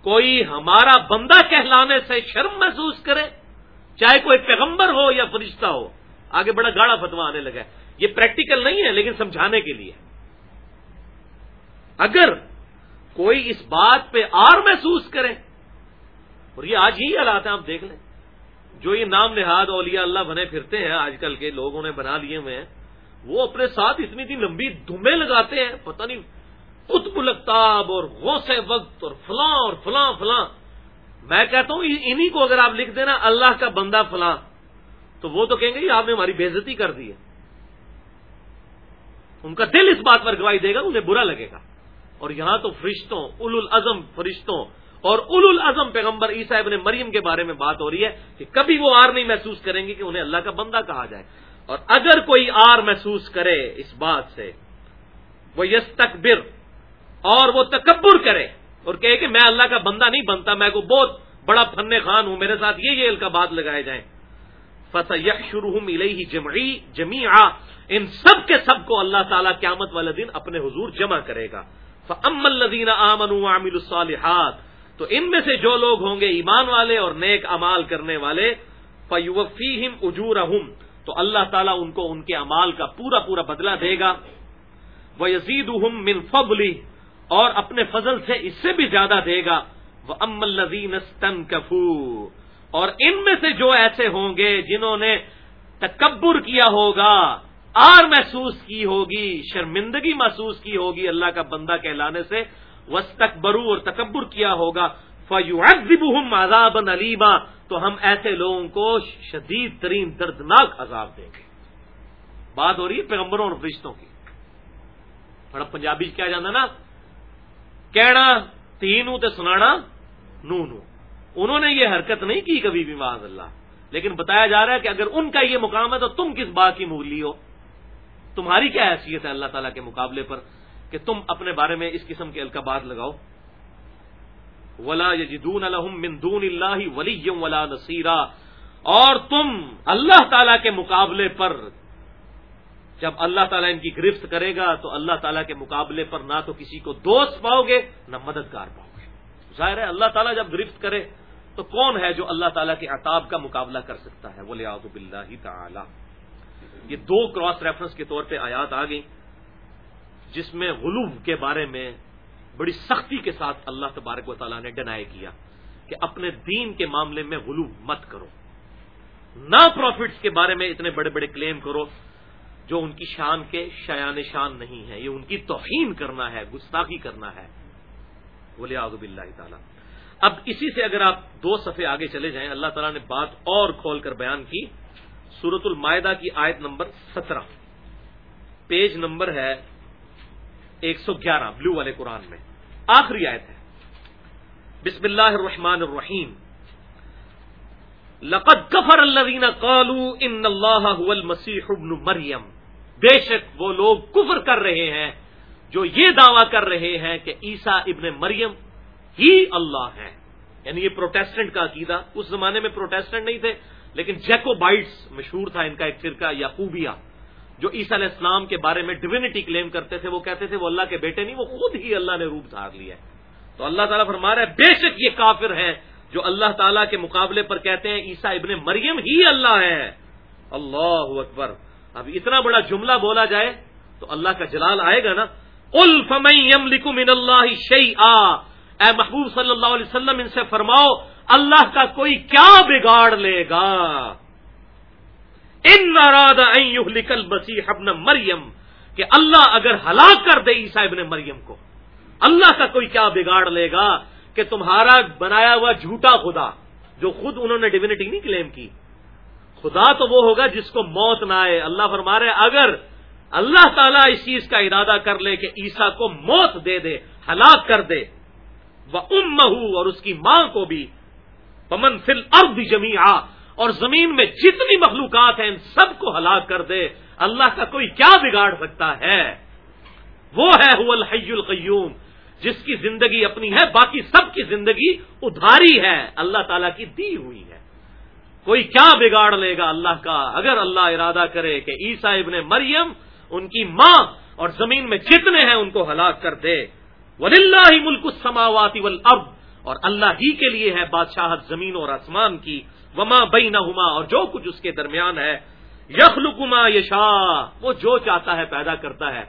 کوئی ہمارا بندہ کہلانے سے شرم محسوس کرے، چاہے کوئی پیغمبر ہو یا فرشتہ ہو، آگے بڑا گاڑا فتوا آنے لگا یہ پریکٹیکل نہیں ہے، لیکن سمجھانے کے لیے۔ اگر کوئی اس بات پہ آر محسوس کرے، اور یہ آج ہی حالات ہیں، آپ دیکھ لیں۔ جو یہ نام نہاد اولیاء اللہ بنے پھرتے ہیں، آج کل کے لوگوں نے بنا لیے ہوئے ہیں، وہ اپنے ساتھ اتنی اتنی لمبی دھمے لگاتے ہیں، پتہ نہیں قطب الگتاب اور غوث وقت اور فلاں اور فلاں فلاں۔ میں کہتا ہوں انہی کو اگر آپ لکھ دینا، اللہ کا بندہ فلاں۔ تو وہ تو کہیں گے آپ نے ہماری بےزتی کر دی ہے۔ ان کا دل اس بات پر گواہی دے گا، انہیں برا لگے گا۔ اور یہاں تو فرشتوں اول الازم فرشتوں اور اول الازم پیغمبر عیسیٰ ابن مریم کے بارے میں بات ہو رہی ہے کہ کبھی وہ آر نہیں محسوس کریں گے کہ انہیں اللہ کا بندہ کہا جائے۔ اور اگر کوئی آر محسوس کرے اس بات سے، وہ یس اور وہ تکبر کرے اور کہے کہ میں اللہ کا بندہ نہیں بنتا، میں کو بہت بڑا فن خان ہوں، میرے ساتھ یہ یہ القابات لگائے جائیں۔ فتح یک شروع ہی جمعی جمی ان سب کے سب کو اللہ تعالیٰ قیامت والے دن اپنے حضور جمع کرے گا۔ فم الدین امن عامل الصالحات، تو ان میں سے جو لوگ ہوں گے ایمان والے اور نیک امال کرنے والے فیوفیم اجور تو اللہ تعالیٰ ان کو ان کے امال کا پورا پورا بدلہ دے گا۔ وہ یزید من فبلی اور اپنے فضل سے اس سے بھی زیادہ دے گا۔ وہ ام الزین اور ان میں سے جو ایسے ہوں گے جنہوں نے تکبر کیا ہوگا، آر محسوس کی ہوگی، شرمندگی محسوس کی ہوگی اللہ کا بندہ کہلانے سے۔ وسطرو اور تکبر کیا ہوگا۔ فیو عذاب علیما تو ہم ایسے لوگوں کو شدید ترین دردناک عذاب دیں گے۔ بات ہو رہی ہے پیغمبروں اور فرشتوں کی۔ بڑا پنجابی کیا جانا نا؟ کہنا تین تے سنانا نو نو انہوں نے یہ حرکت نہیں کی کبھی بھی معاذ اللہ لیکن بتایا جا رہا ہے کہ اگر ان کا یہ مقام ہے تو تم کس بات کی مولی ہو تمہاری کیا حیثیت ہے اللہ تعالیٰ کے مقابلے پر کہ تم اپنے بارے میں اس قسم کے القابات لگاؤ ولا یجدون الحم مندون اللہ ولی ولا نصیرہ اور تم اللہ تعالی کے مقابلے پر جب اللہ تعالیٰ ان کی گرفت کرے گا تو اللہ تعالیٰ کے مقابلے پر نہ تو کسی کو دوست پاؤ گے، نہ مددگار پاؤ گے۔ ظاہر ہے اللہ تعالیٰ جب گرفت کرے تو کون ہے جو اللہ تعالیٰ کے عطاب کا مقابلہ کر سکتا ہے؟ بولے آب اللہ تعالی یہ دو کراس ریفرنس کے طور پہ آیات آ گئی جس میں غلوب کے بارے میں بڑی سختی کے ساتھ اللہ تبارک و تعالیٰ نے ڈنائی کیا کہ اپنے دین کے معاملے میں غلو مت کرو۔ نہ پروفٹس کے بارے میں اتنے بڑے بڑے کلیم کرو۔ جو ان کی شان کے شیان شان نہیں ہے یہ ان کی توہین کرنا ہے، گستاخی کرنا ہے۔ بولے آزب اللہ تعالیٰ۔ اب اسی سے اگر آپ دو صفحے آگے چلے جائیں، اللہ تعالیٰ نے بات اور کھول کر بیان کی۔ سورت المائدہ کی آیت نمبر سترہ۔ پیج نمبر ہے ایک سو گیارہ بلو والے قرآن میں۔ آخری آیت ہے۔ بسم اللہ الرحمن الرحیم۔ لقد کفر الذین قالوا ان اللہ هو ابن مریم۔ بے شک وہ لوگ کفر کر رہے ہیں، جو یہ دعویٰ کر رہے ہیں کہ عیسا ابن مریم ہی اللہ ہے۔ یعنی یہ پروٹیسٹنٹ کا عقیدہ، اس زمانے میں پروٹیسٹنٹ نہیں تھے، لیکن جیکو بائٹس مشہور تھا ان کا ایک فرقہ یا خوبیا جو عیسیٰ علیہ السلام کے بارے میں ڈیوینٹی کلیم کرتے تھے۔ وہ کہتے تھے وہ اللہ کے بیٹے نہیں، وہ خود ہی اللہ نے روپ دھار لیا ہے۔ تو اللہ تعالیٰ فرما رہا ہے، بے شک یہ کافر ہے جو اللہ تعالیٰ کے مقابلے پر کہتے ہیں عیسا ابن مریم ہی اللہ ہے۔ اللہ اکبر۔ اب اتنا بڑا جملہ بولا جائے تو اللہ کا جلال آئے گا نا۔ من اللہ شعی اے محبوب صلی اللہ علیہ وسلم، ان سے فرماؤ، اللہ کا کوئی کیا بگاڑ لے گا؟ ان ناراد لکل بسی ابن مریم کہ اللہ اگر ہلاک کر دے عیسا ابن مریم کو، اللہ کا کوئی کیا بگاڑ لے گا؟ کہ تمہارا بنایا ہوا جھوٹا خدا، جو خود انہوں نے ڈیوینٹی نہیں کلیم کی خدا تو وہ ہوگا جس کو موت نہ آئے۔ اللہ فرما رہے اگر اللہ تعالیٰ اس چیز کا ارادہ کر لے کہ عیسا کو موت دے دے، ہلاک کر دے، وہ ام اور اس کی ماں کو بھی پمن فل اب جمی اور زمین میں جتنی مخلوقات ہیں، ان سب کو ہلاک کر دے۔ اللہ کا کوئی کیا بگاڑ سکتا ہے؟ وہ ہے الحی القیوم، جس کی زندگی اپنی ہے، باقی سب کی زندگی ادھاری ہے۔ اللہ تعالیٰ کی دی ہوئی ہے۔ کوئی کیا بگاڑ لے گا اللہ کا؟ اگر اللہ ارادہ کرے کہ عیسا ابن مریم ان کی ماں اور زمین میں جتنے ہیں ان کو ہلاک کر دے۔ ولی اللہ ملک سماواتی ول اور اللہ ہی کے لیے ہے بادشاہت زمین اور آسمان کی۔ وما بئی اور جو کچھ اس کے درمیان ہے۔ یخلکما یشا وہ جو چاہتا ہے پیدا کرتا ہے۔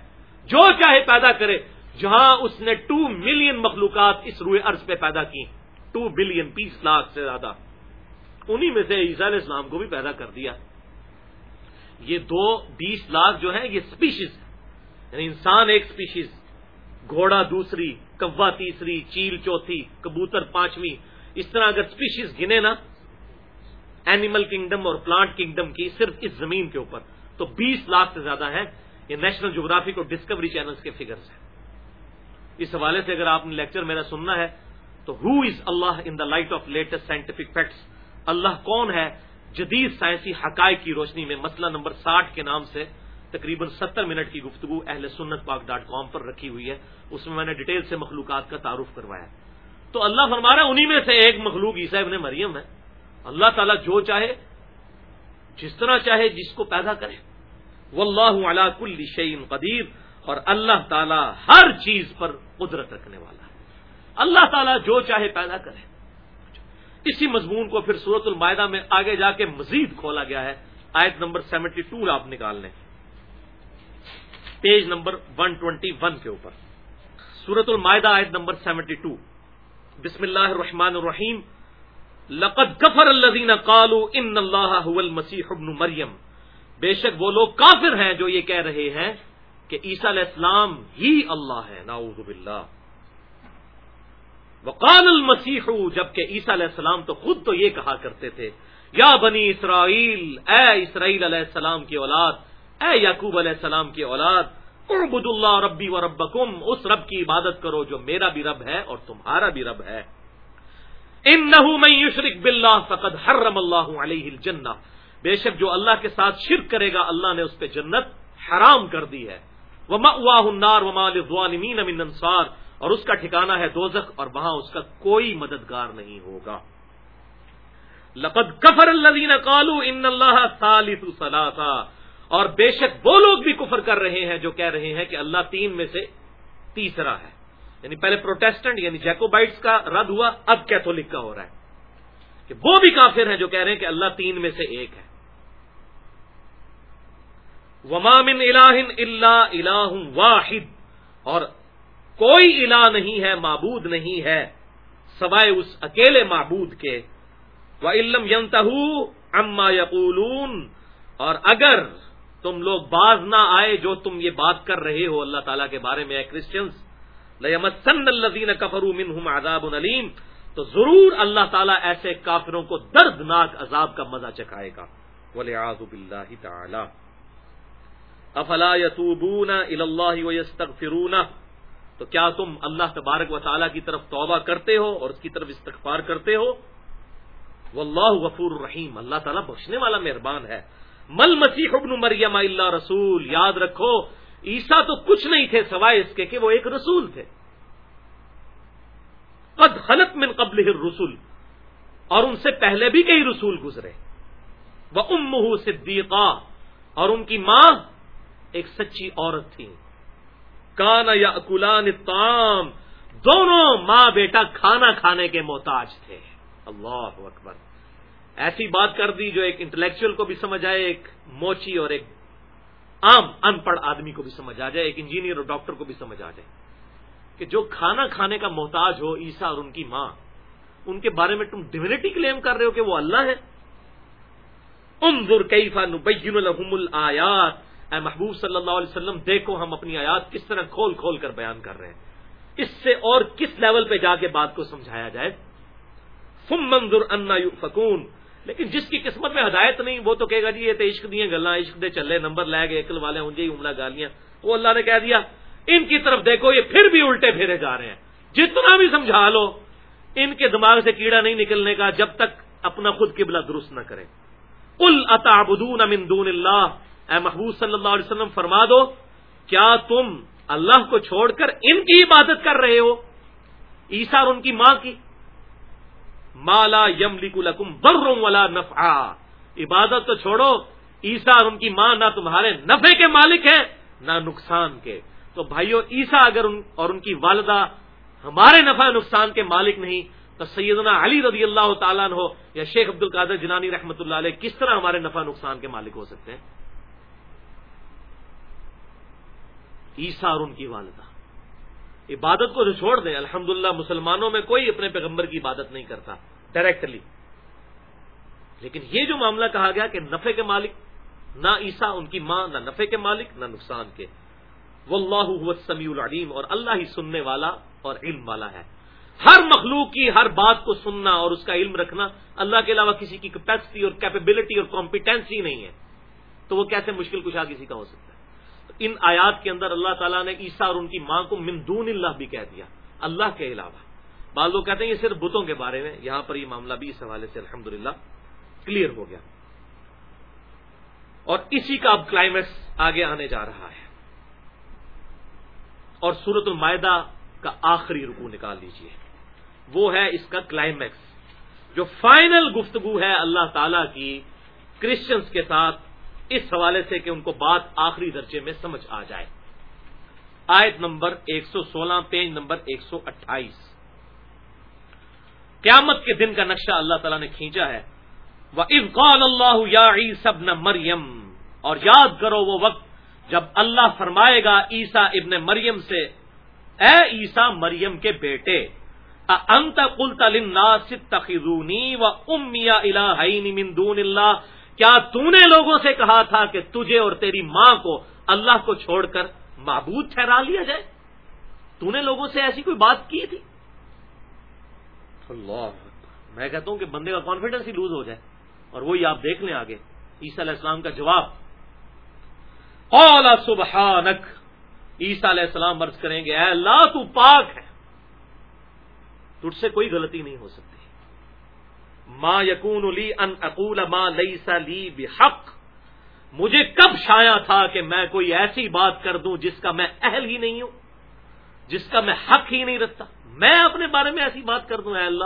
جو چاہے پیدا کرے۔ جہاں اس نے ٹو ملین مخلوقات اس روئے ارض پہ پیدا کی۔ ٹو بلین بیس لاکھ سے زیادہ۔ انہی میں سے عیسیٰ علیہ السلام کو بھی پیدا کر دیا۔ یہ دو بیس لاکھ جو ہیں، یہ اسپیشیز یعنی انسان ایک اسپیشیز گھوڑا دوسری، کوا تیسری، چیل چوتھی، کبوتر پانچویں۔ اس طرح اگر اسپیشیز گنے نا اینیمل کنگڈم اور پلانٹ کنگڈم کی صرف اس زمین کے اوپر۔ تو بیس لاکھ سے زیادہ ہے یہ نیشنل جغرافک اور ڈسکوری چینلز کے فگرز ہیں۔ اس حوالے سے اگر آپ نے لیکچر میرا سننا ہے، تو who is Allah in the light of latest scientific facts اللہ کون ہے؟ جدید سائنسی حقائق کی روشنی میں مسئلہ نمبر ساٹھ کے نام سے تقریباً ستر منٹ کی گفتگو اہل سنت پاک ڈاٹ کام پر رکھی ہوئی ہے۔ اس میں میں نے ڈیٹیل سے مخلوقات کا تعارف کروایا۔ تو اللہ فرما رہا ہے، انہی میں سے ایک مخلوق عیسا ابن مریم ہے۔ اللہ تعالیٰ جو چاہے، جس طرح چاہے، جس کو پیدا کرے۔ وہ اللہ کل شعین قدیر۔ اور اللہ تعالیٰ ہر چیز پر قدرت رکھنے والا ہے۔ اللہ تعالیٰ جو چاہے پیدا کرے۔ اسی مضمون کو پھر سورت المائدہ میں آگے جا کے مزید کھولا گیا ہے۔ آیت نمبر سیونٹی ٹو آپ نکال لیں۔ Page number one twenty one کے اوپر۔ سورت المائدہ آیت نمبر سیونٹی ٹو۔ بسم اللہ الرحمن الرحیم۔ لقد کفر الذین قالوا ان اللہ المسیح ابن مریم۔ بے شک وہ لوگ کافر ہیں جو یہ کہہ رہے ہیں کہ عیسیٰ علیہ السلام ہی اللہ ہے۔ ناؤز باللہ۔ وقال المسیح، جبکہ عیسیٰ علیہ السلام تو خود تو یہ کہا کرتے تھے، یا بنی اسرائیل، اے اسرائیل علیہ السلام کی اولاد، اے یعقوب علیہ السلام کی اولاد اعبد اللہ ربی و ربکم، اس رب کی عبادت کرو جو میرا بھی رب ہے اور تمہارا بھی رب ہے۔ ان نہ یشرک بلّہ فقد حرم اللہ علیہ الجنہ۔ بے شک جو اللہ کے ساتھ شرک کرے گا، اللہ نے اس پہ جنت حرام کر دی ہے۔ وہ مواہ النار وما للظالمین من انصار۔ اور اس کا ٹھکانہ ہے دوزخ اور وہاں اس کا کوئی مددگار نہیں ہوگا۔ لقد کفر الذین قالوا ان اللہ ثالث ثلاثہ اور بے شک وہ لوگ بھی کفر کر رہے ہیں جو کہہ رہے ہیں کہ اللہ تین میں سے تیسرا ہے۔ یعنی پہلے پروٹیسٹنٹ یعنی جیکوبائٹس کا رد ہوا، اب کیتھولک کا ہو رہا ہے۔ کہ وہ بھی کافر ہیں جو کہہ رہے ہیں کہ اللہ تین میں سے ایک ہے۔ ومامن الہ اللہ الہ واحد۔ اور کوئی الہ نہیں ہے، معبود نہیں ہے، سوائے اس اکیلے معبود کے۔ وہ علم ینتہ اما یقولون اور اگر تم لوگ باز نہ آئے جو تم یہ بات کر رہے ہو اللہ تعالیٰ کے بارے میں کرسچنس لمسن الزین کفرو منہم عذاب علیم تو ضرور اللہ تعالیٰ ایسے کافروں کو دردناک عذاب کا مزہ چکھائے گا۔ ولی آزب اللہ تعالی افلا یتوبون اللہ ویستغفرون تو کیا تم اللہ تبارک و تعالیٰ کی طرف توبہ کرتے ہو اور اس کی طرف استغفار کرتے ہو؟ واللہ غفور الرحیم اللہ تعالیٰ بخشنے والا مہربان ہے۔ مل مسیح ابن مریم اللہ رسول؟ یاد رکھو عیسا تو کچھ نہیں تھے سوائے اس کے کہ وہ ایک رسول تھے۔ قد خلط من قبل رسول اور ان سے پہلے بھی کئی رسول گزرے۔ وہ ام صدیقہ، اور ان کی ماں ایک سچی عورت تھی کانا یا اکولان تام دونوں ماں بیٹا کھانا کھانے کے محتاج تھے۔ اللہ اکبر۔ ایسی بات کر دی جو ایک انٹلیکچل کو بھی سمجھ آئے، ایک موچی اور ایک عام ان پڑھ آدمی کو بھی سمجھ آ جائے، ایک انجینئر اور ڈاکٹر کو بھی سمجھ آ جائے کہ جو کھانا کھانے کا محتاج ہو عیسا اور ان کی ماں، ان کے بارے میں تم ڈیونٹی کلیم کر رہے ہو کہ وہ اللہ ہے؟ کیفا نبین الحم الآیات۔ اے محبوب صلی اللہ علیہ وسلم، دیکھو ہم اپنی آیات کس طرح کھول کھول کر بیان کر رہے ہیں۔ اس سے اور کس لیول پہ جا کے بات کو سمجھایا جائے؟ فم منظر انا فکون لیکن جس کی قسمت میں ہدایت نہیں، وہ تو کہے گا جی یہ تو عشق دیے گلا عشق دے چلے، نمبر لے گئے، عقل والے ہوں جی عملہ گالیاں۔ وہ اللہ نے کہہ دیا، ان کی طرف دیکھو، یہ پھر بھی الٹے پھیرے جا رہے ہیں۔ جتنا بھی سمجھا لو، ان کے دماغ سے کیڑا نہیں نکلنے کا جب تک اپنا خود قبلہ درست نہ کرے۔ ال اتابدون امن دون اللہ اے محبوب صلی اللہ علیہ وسلم، فرما دو، کیا تم اللہ کو چھوڑ کر ان کی عبادت کر رہے ہو؟ عیسا اور ان کی ماں کی۔ مالا یم لکم برم ولا نفع عبادت تو چھوڑو عیسا اور ان کی ماں نہ تمہارے نفے کے مالک ہیں، نہ نقصان کے۔ تو بھائیو عیسا اگر ان اور ان کی والدہ ہمارے نفع نقصان کے مالک نہیں، تو سیدنا علی رضی اللہ تعالیٰ ہو یا شیخ عبد القادر جنانی رحمۃ اللہ علیہ کس طرح ہمارے نفع نقصان کے مالک ہو سکتے ہیں؟ عیسا اور ان کی والدہ۔ عبادت کو جو چھوڑ دیں الحمد مسلمانوں میں کوئی اپنے پیغمبر کی عبادت نہیں کرتا ڈائریکٹلی لیکن یہ جو معاملہ کہا گیا کہ نفے کے مالک، نہ عیسا ان کی ماں، نہ نفے کے مالک، نہ نقصان کے۔ وہ اللہ سمیع العلیم اور اللہ ہی سننے والا اور علم والا ہے۔ ہر مخلوق کی ہر بات کو سننا اور اس کا علم رکھنا اللہ کے علاوہ کسی کی کیپیسٹی اور کیپیبلٹی اور کمپیٹنسی نہیں ہے۔ تو وہ کیسے مشکل کشا کسی کا ہو سکتا ہے؟ ان آیات کے اندر اللہ تعالیٰ نے عیسیٰ اور ان کی ماں کو مندون اللہ بھی کہہ دیا، اللہ کے علاوہ۔ بعض لوگ کہتے ہیں یہ صرف بتوں کے بارے میں، یہاں پر یہ معاملہ بھی اس حوالے سے الحمد کلیئر ہو گیا۔ اور اسی کا اب کلائمیکس آگے آنے جا رہا ہے۔ اور سورت المائدہ کا آخری رکو نکال لیجیے۔ وہ ہے اس کا کلائمیکس جو فائنل گفتگو ہے اللہ تعالی کی کرسچنس کے ساتھ اس حوالے سے کہ ان کو بات آخری درجے میں سمجھ آ جائے۔ آیت نمبر ایک سو سولہ، پیج نمبر ایک سو اٹھائیس۔ قیامت کے دن کا نقشہ اللہ تعالیٰ نے کھینچا ہے۔ وہ افغان اللہ یا سب نہ مریم اور یاد کرو وہ وقت جب اللہ فرمائے گا عیسا ابن مریم سے، اے عیسا مریم کے بیٹے انت کل تلن تخرونی و امیا من دون اللہ کیا تو نے لوگوں سے کہا تھا کہ تجھے اور تیری ماں کو اللہ کو چھوڑ کر معبود ٹھہرا لیا جائے؟ تو نے لوگوں سے ایسی کوئی بات کی تھی؟ اللہ میں کہتا ہوں کہ بندے کا کانفیڈنس ہی لوز ہو جائے۔ اور وہی آپ دیکھ لیں آگے۔ عیسیٰ علیہ السلام کا جواب۔ اولا سبحانک۔ عیسیٰ علیہ السلام مرض کریں گے، اے اللہ تو پاک ہے۔ تجھ سے کوئی غلطی نہیں ہو سکتی۔ ما یقون علی ان اقول ما لیسا لی بحق۔ مجھے کب شایا تھا کہ میں کوئی ایسی بات کر دوں جس کا میں اہل ہی نہیں ہوں، جس کا میں حق ہی نہیں رکھتا۔ میں اپنے بارے میں ایسی بات کر دوں، اے اللہ،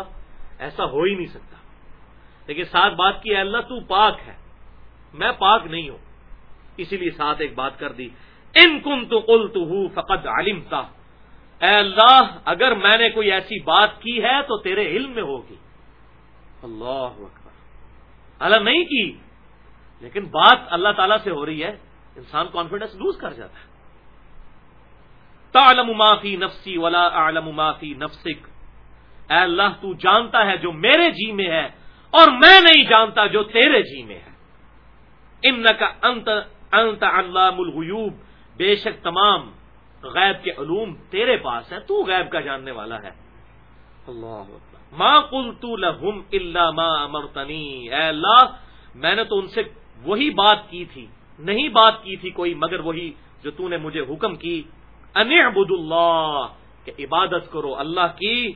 ایسا ہو ہی نہیں سکتا۔ لیکن ساتھ بات کی، اے اللہ، تو پاک ہے۔ میں پاک نہیں ہوں، اسی لیے ساتھ ایک بات کر دی۔ ان کن تو کل تو فقط عالم اے اللہ، اگر میں نے کوئی ایسی بات کی ہے تو تیرے علم میں ہوگی۔ اللہ اکبر۔ اللہ نہیں کی، لیکن بات اللہ تعالی سے ہو رہی ہے، انسان کانفیڈنس لوز کر جاتا ہے۔ تعلم ما فی نفسی ولا اعلم ما فی نفسک۔ اے اللہ، تو جانتا ہے جو میرے جی میں ہے، اور میں نہیں جانتا جو تیرے جی میں ہے۔ ان کا انت انت علام الغیوب۔ بے شک تمام غیب کے علوم تیرے پاس ہیں، تو غیب کا جاننے والا ہے۔ اللہ ماں کل لہم اللہ ماں امرتنی۔ اے اللہ، میں نے تو ان سے وہی بات کی تھی، نہیں بات کی تھی کوئی، مگر وہی جو تو نے مجھے حکم کی۔ انعبد اللہ، کہ عبادت کرو اللہ کی۔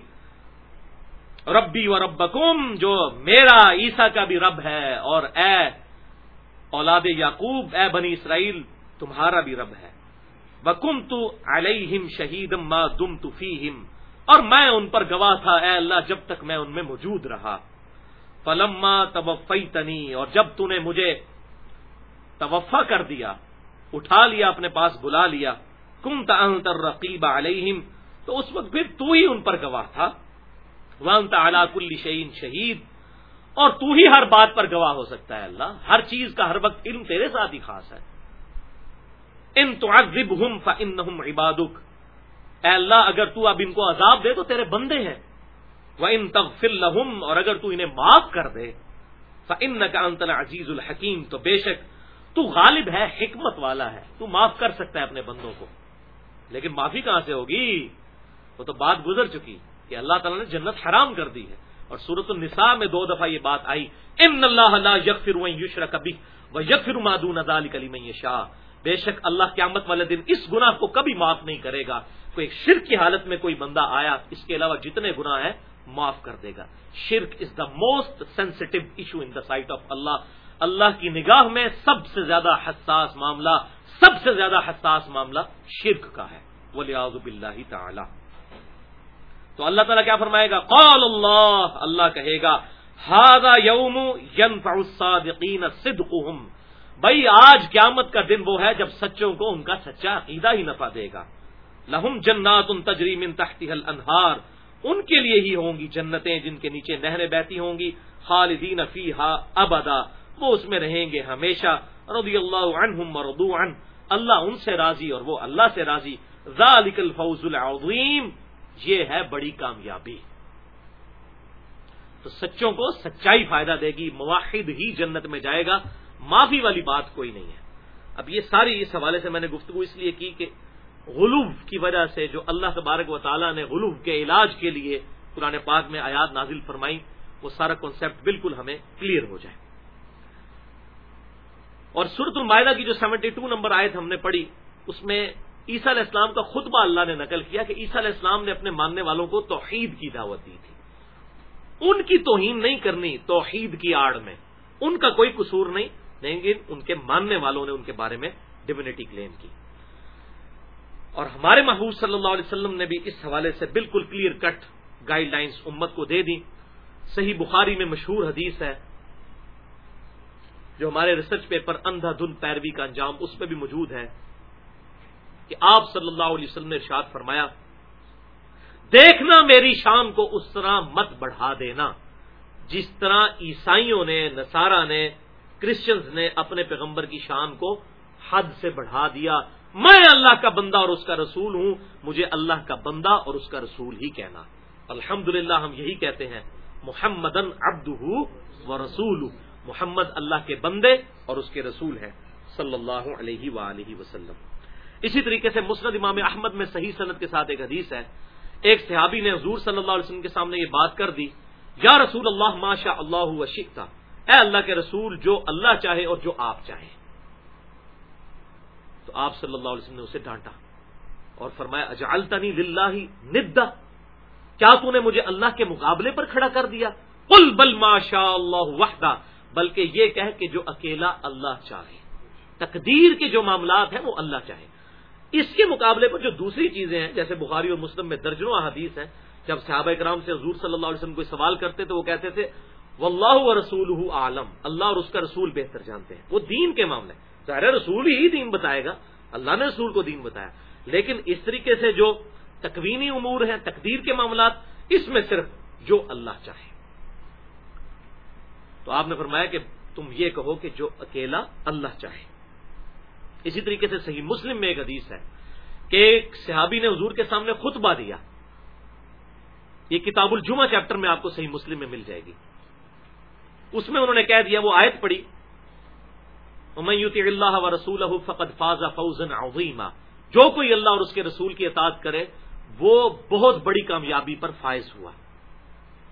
ربی و ربکم، جو میرا عیسا کا بھی رب ہے، اور اے اولاد یعقوب، اے بنی اسرائیل، تمہارا بھی رب ہے۔ بکم تو علیہم شہیدم ما دم تو اور میں ان پر گواہ تھا، اے اللہ، جب تک میں ان میں موجود رہا۔ فلما توفی تنی اور جب تو نے مجھے توفا کر دیا، اٹھا لیا، اپنے پاس بلا لیا کم تر رقیب علیہم تو اس وقت پھر تو ہی ان پر گواہ تھا۔ وانت علا کل شعین شہید اور تو ہی ہر بات پر گواہ ہو سکتا ہے اللہ۔ ہر چیز کا ہر وقت علم تیرے ساتھ ہی خاص ہے۔ ان تو ہم عبادک۔ اے اللہ، اگر تو اب ان کو عذاب دے تو تیرے بندے ہیں۔ وہ ان تغفر لہم اور اگر تو انہیں معاف کر دے فن کا انتلا عزیز الحکیم تو بے شک، تو غالب ہے، حکمت والا ہے۔ تو معاف کر سکتا ہے اپنے بندوں کو۔ لیکن معافی کہاں سے ہوگی؟ وہ تو بات گزر چکی کہ اللہ تعالیٰ نے جنت حرام کر دی ہے۔ اور سورت النساء میں دو دفعہ یہ بات آئی ان اللہ یکفر یشر کبھی وہ یکفر مادون ادال میں شاہ بے شک اللہ قیامت والے دن اس گناہ کو کبھی معاف نہیں کرے گا۔ کوئی شرک کی حالت میں کوئی بندہ آیا، اس کے علاوہ جتنے گناہ ہیں، معاف کر دے گا۔ شرک is the most sensitive issue in the sight of Allah اللہ کی نگاہ میں سب سے زیادہ حساس معاملہ، سب سے زیادہ حساس معاملہ شرک کا ہے۔ ولی آزب اللہ تعالی تو اللہ تعالیٰ کیا فرمائے گا؟ قال اللہ اللہ کہے گا ہاضا یوم الصادقین صدقهم۔ بھائی آج قیامت کا دن وہ ہے جب سچوں کو ان کا سچا عقیدہ ہی نفع دے گا۔ لہم جنات ان تجریم ان تختی انہار ان کے لیے ہی ہوں گی جنتیں جن کے نیچے نہریں بہتی ہوں گی۔ خالدین فیہا ابدا۔ وہ اس میں رہیں گے ہمیشہ۔ رضی اللہ عنہم ورضو عن۔ اللہ ان سے راضی اور وہ اللہ سے راضی۔ ذالک الفوز العظیم۔ یہ ہے بڑی کامیابی۔ تو سچوں کو سچائی فائدہ دے گی۔ مواحد ہی جنت میں جائے گا۔ معافی والی بات کوئی نہیں ہے۔ اب یہ ساری اس حوالے سے میں نے گفتگو اس لیے کی کہ غلوب کی وجہ سے جو اللہ تبارک و تعالیٰ نے غلوب کے علاج کے لیے قرآن پاک میں آیات نازل فرمائی وہ سارا کانسیپٹ بالکل ہمیں کلیئر ہو جائے۔ اور سورت المائدہ کی جو سیونٹی ٹو نمبر آیت ہم نے پڑھی، اس میں عیسیٰ علیہ السلام کا خطبہ اللہ نے نقل کیا کہ عیسیٰ علیہ السلام نے اپنے ماننے والوں کو توحید کی دعوت دی تھی۔ ان کی توہین نہیں کرنی توحید کی آڑ میں۔ ان کا کوئی قصور نہیں۔ لیکن ان کے ماننے والوں نے ان کے بارے میں ڈیونٹی کلیم کی۔ اور ہمارے محبوب صلی اللہ علیہ وسلم نے بھی اس حوالے سے بالکل کلیئر کٹ گائیڈ لائنز امت کو دے دی۔ صحیح بخاری میں مشہور حدیث ہے، جو ہمارے ریسرچ پیپر اندھا دھن پیروی کا انجام اس میں بھی موجود ہے، کہ آپ صلی اللہ علیہ وسلم نے ارشاد فرمایا، دیکھنا میری شان کو اس طرح مت بڑھا دینا۔ جس طرح عیسائیوں نے نسارا نے کرسچنز نے اپنے پیغمبر کی شان کو حد سے بڑھا دیا۔ میں اللہ کا بندہ اور اس کا رسول ہوں، مجھے اللہ کا بندہ اور اس کا رسول ہی کہنا۔ الحمد ہم یہی کہتے ہیں محمد ابد و رسول محمد اللہ کے بندے اور اس کے رسول ہیں، صلی اللہ علیہ وآلہ وسلم۔ اسی طریقے سے مسند امام احمد میں صحیح صنعت کے ساتھ ایک حدیث ہے۔ ایک صحابی نے حضور صلی اللہ علیہ وسلم کے سامنے یہ بات کر دی، یا رسول اللہ ماشا اللہ وشکتا اے اللہ کے رسول، جو اللہ چاہے اور جو آپ چاہیں۔ تو آپ صلی اللہ علیہ وسلم نے اسے ڈانٹا اور فرمایا، اجعلتنی للہ ندا۔ کیا تو نے مجھے اللہ کے مقابلے پر کھڑا کر دیا؟ قل بل ماشا اللہ وحدہ۔ بلکہ یہ کہہ کہ جو اکیلا اللہ چاہے۔ تقدیر کے جو معاملات ہیں وہ اللہ چاہے۔ اس کے مقابلے پر جو دوسری چیزیں ہیں، جیسے بخاری اور مسلم میں درجنوں حدیث ہیں۔ جب صحابہ کرام سے حضور صلی اللہ علیہ وسلم کوئی سوال کرتے تو وہ کہتے تھے و اللہ رسول عالم اللہ اور اس کا رسول بہتر جانتے ہیں۔ وہ دین کے معاملے ظاہر رسول ہی دین بتائے گا۔ اللہ نے رسول کو دین بتایا۔ لیکن اس طریقے سے جو تکوینی امور ہیں، تقدیر کے معاملات، اس میں صرف جو اللہ چاہے۔ تو آپ نے فرمایا کہ تم یہ کہو کہ جو اکیلا اللہ چاہے۔ اسی طریقے سے صحیح مسلم میں ایک حدیث ہے کہ ایک صحابی نے حضور کے سامنے خطبہ دیا۔ یہ کتاب الجمہ چیپٹر میں آپ کو صحیح مسلم میں مل جائے گی۔ اس میں انہوں نے کہہ دیا، وہ آیت پڑی اللہ و رسول فقد فاض فوزن عظیمہ جو کوئی اللہ اور اس کے رسول کی اطاعت کرے، وہ بہت بڑی کامیابی پر فائز ہوا۔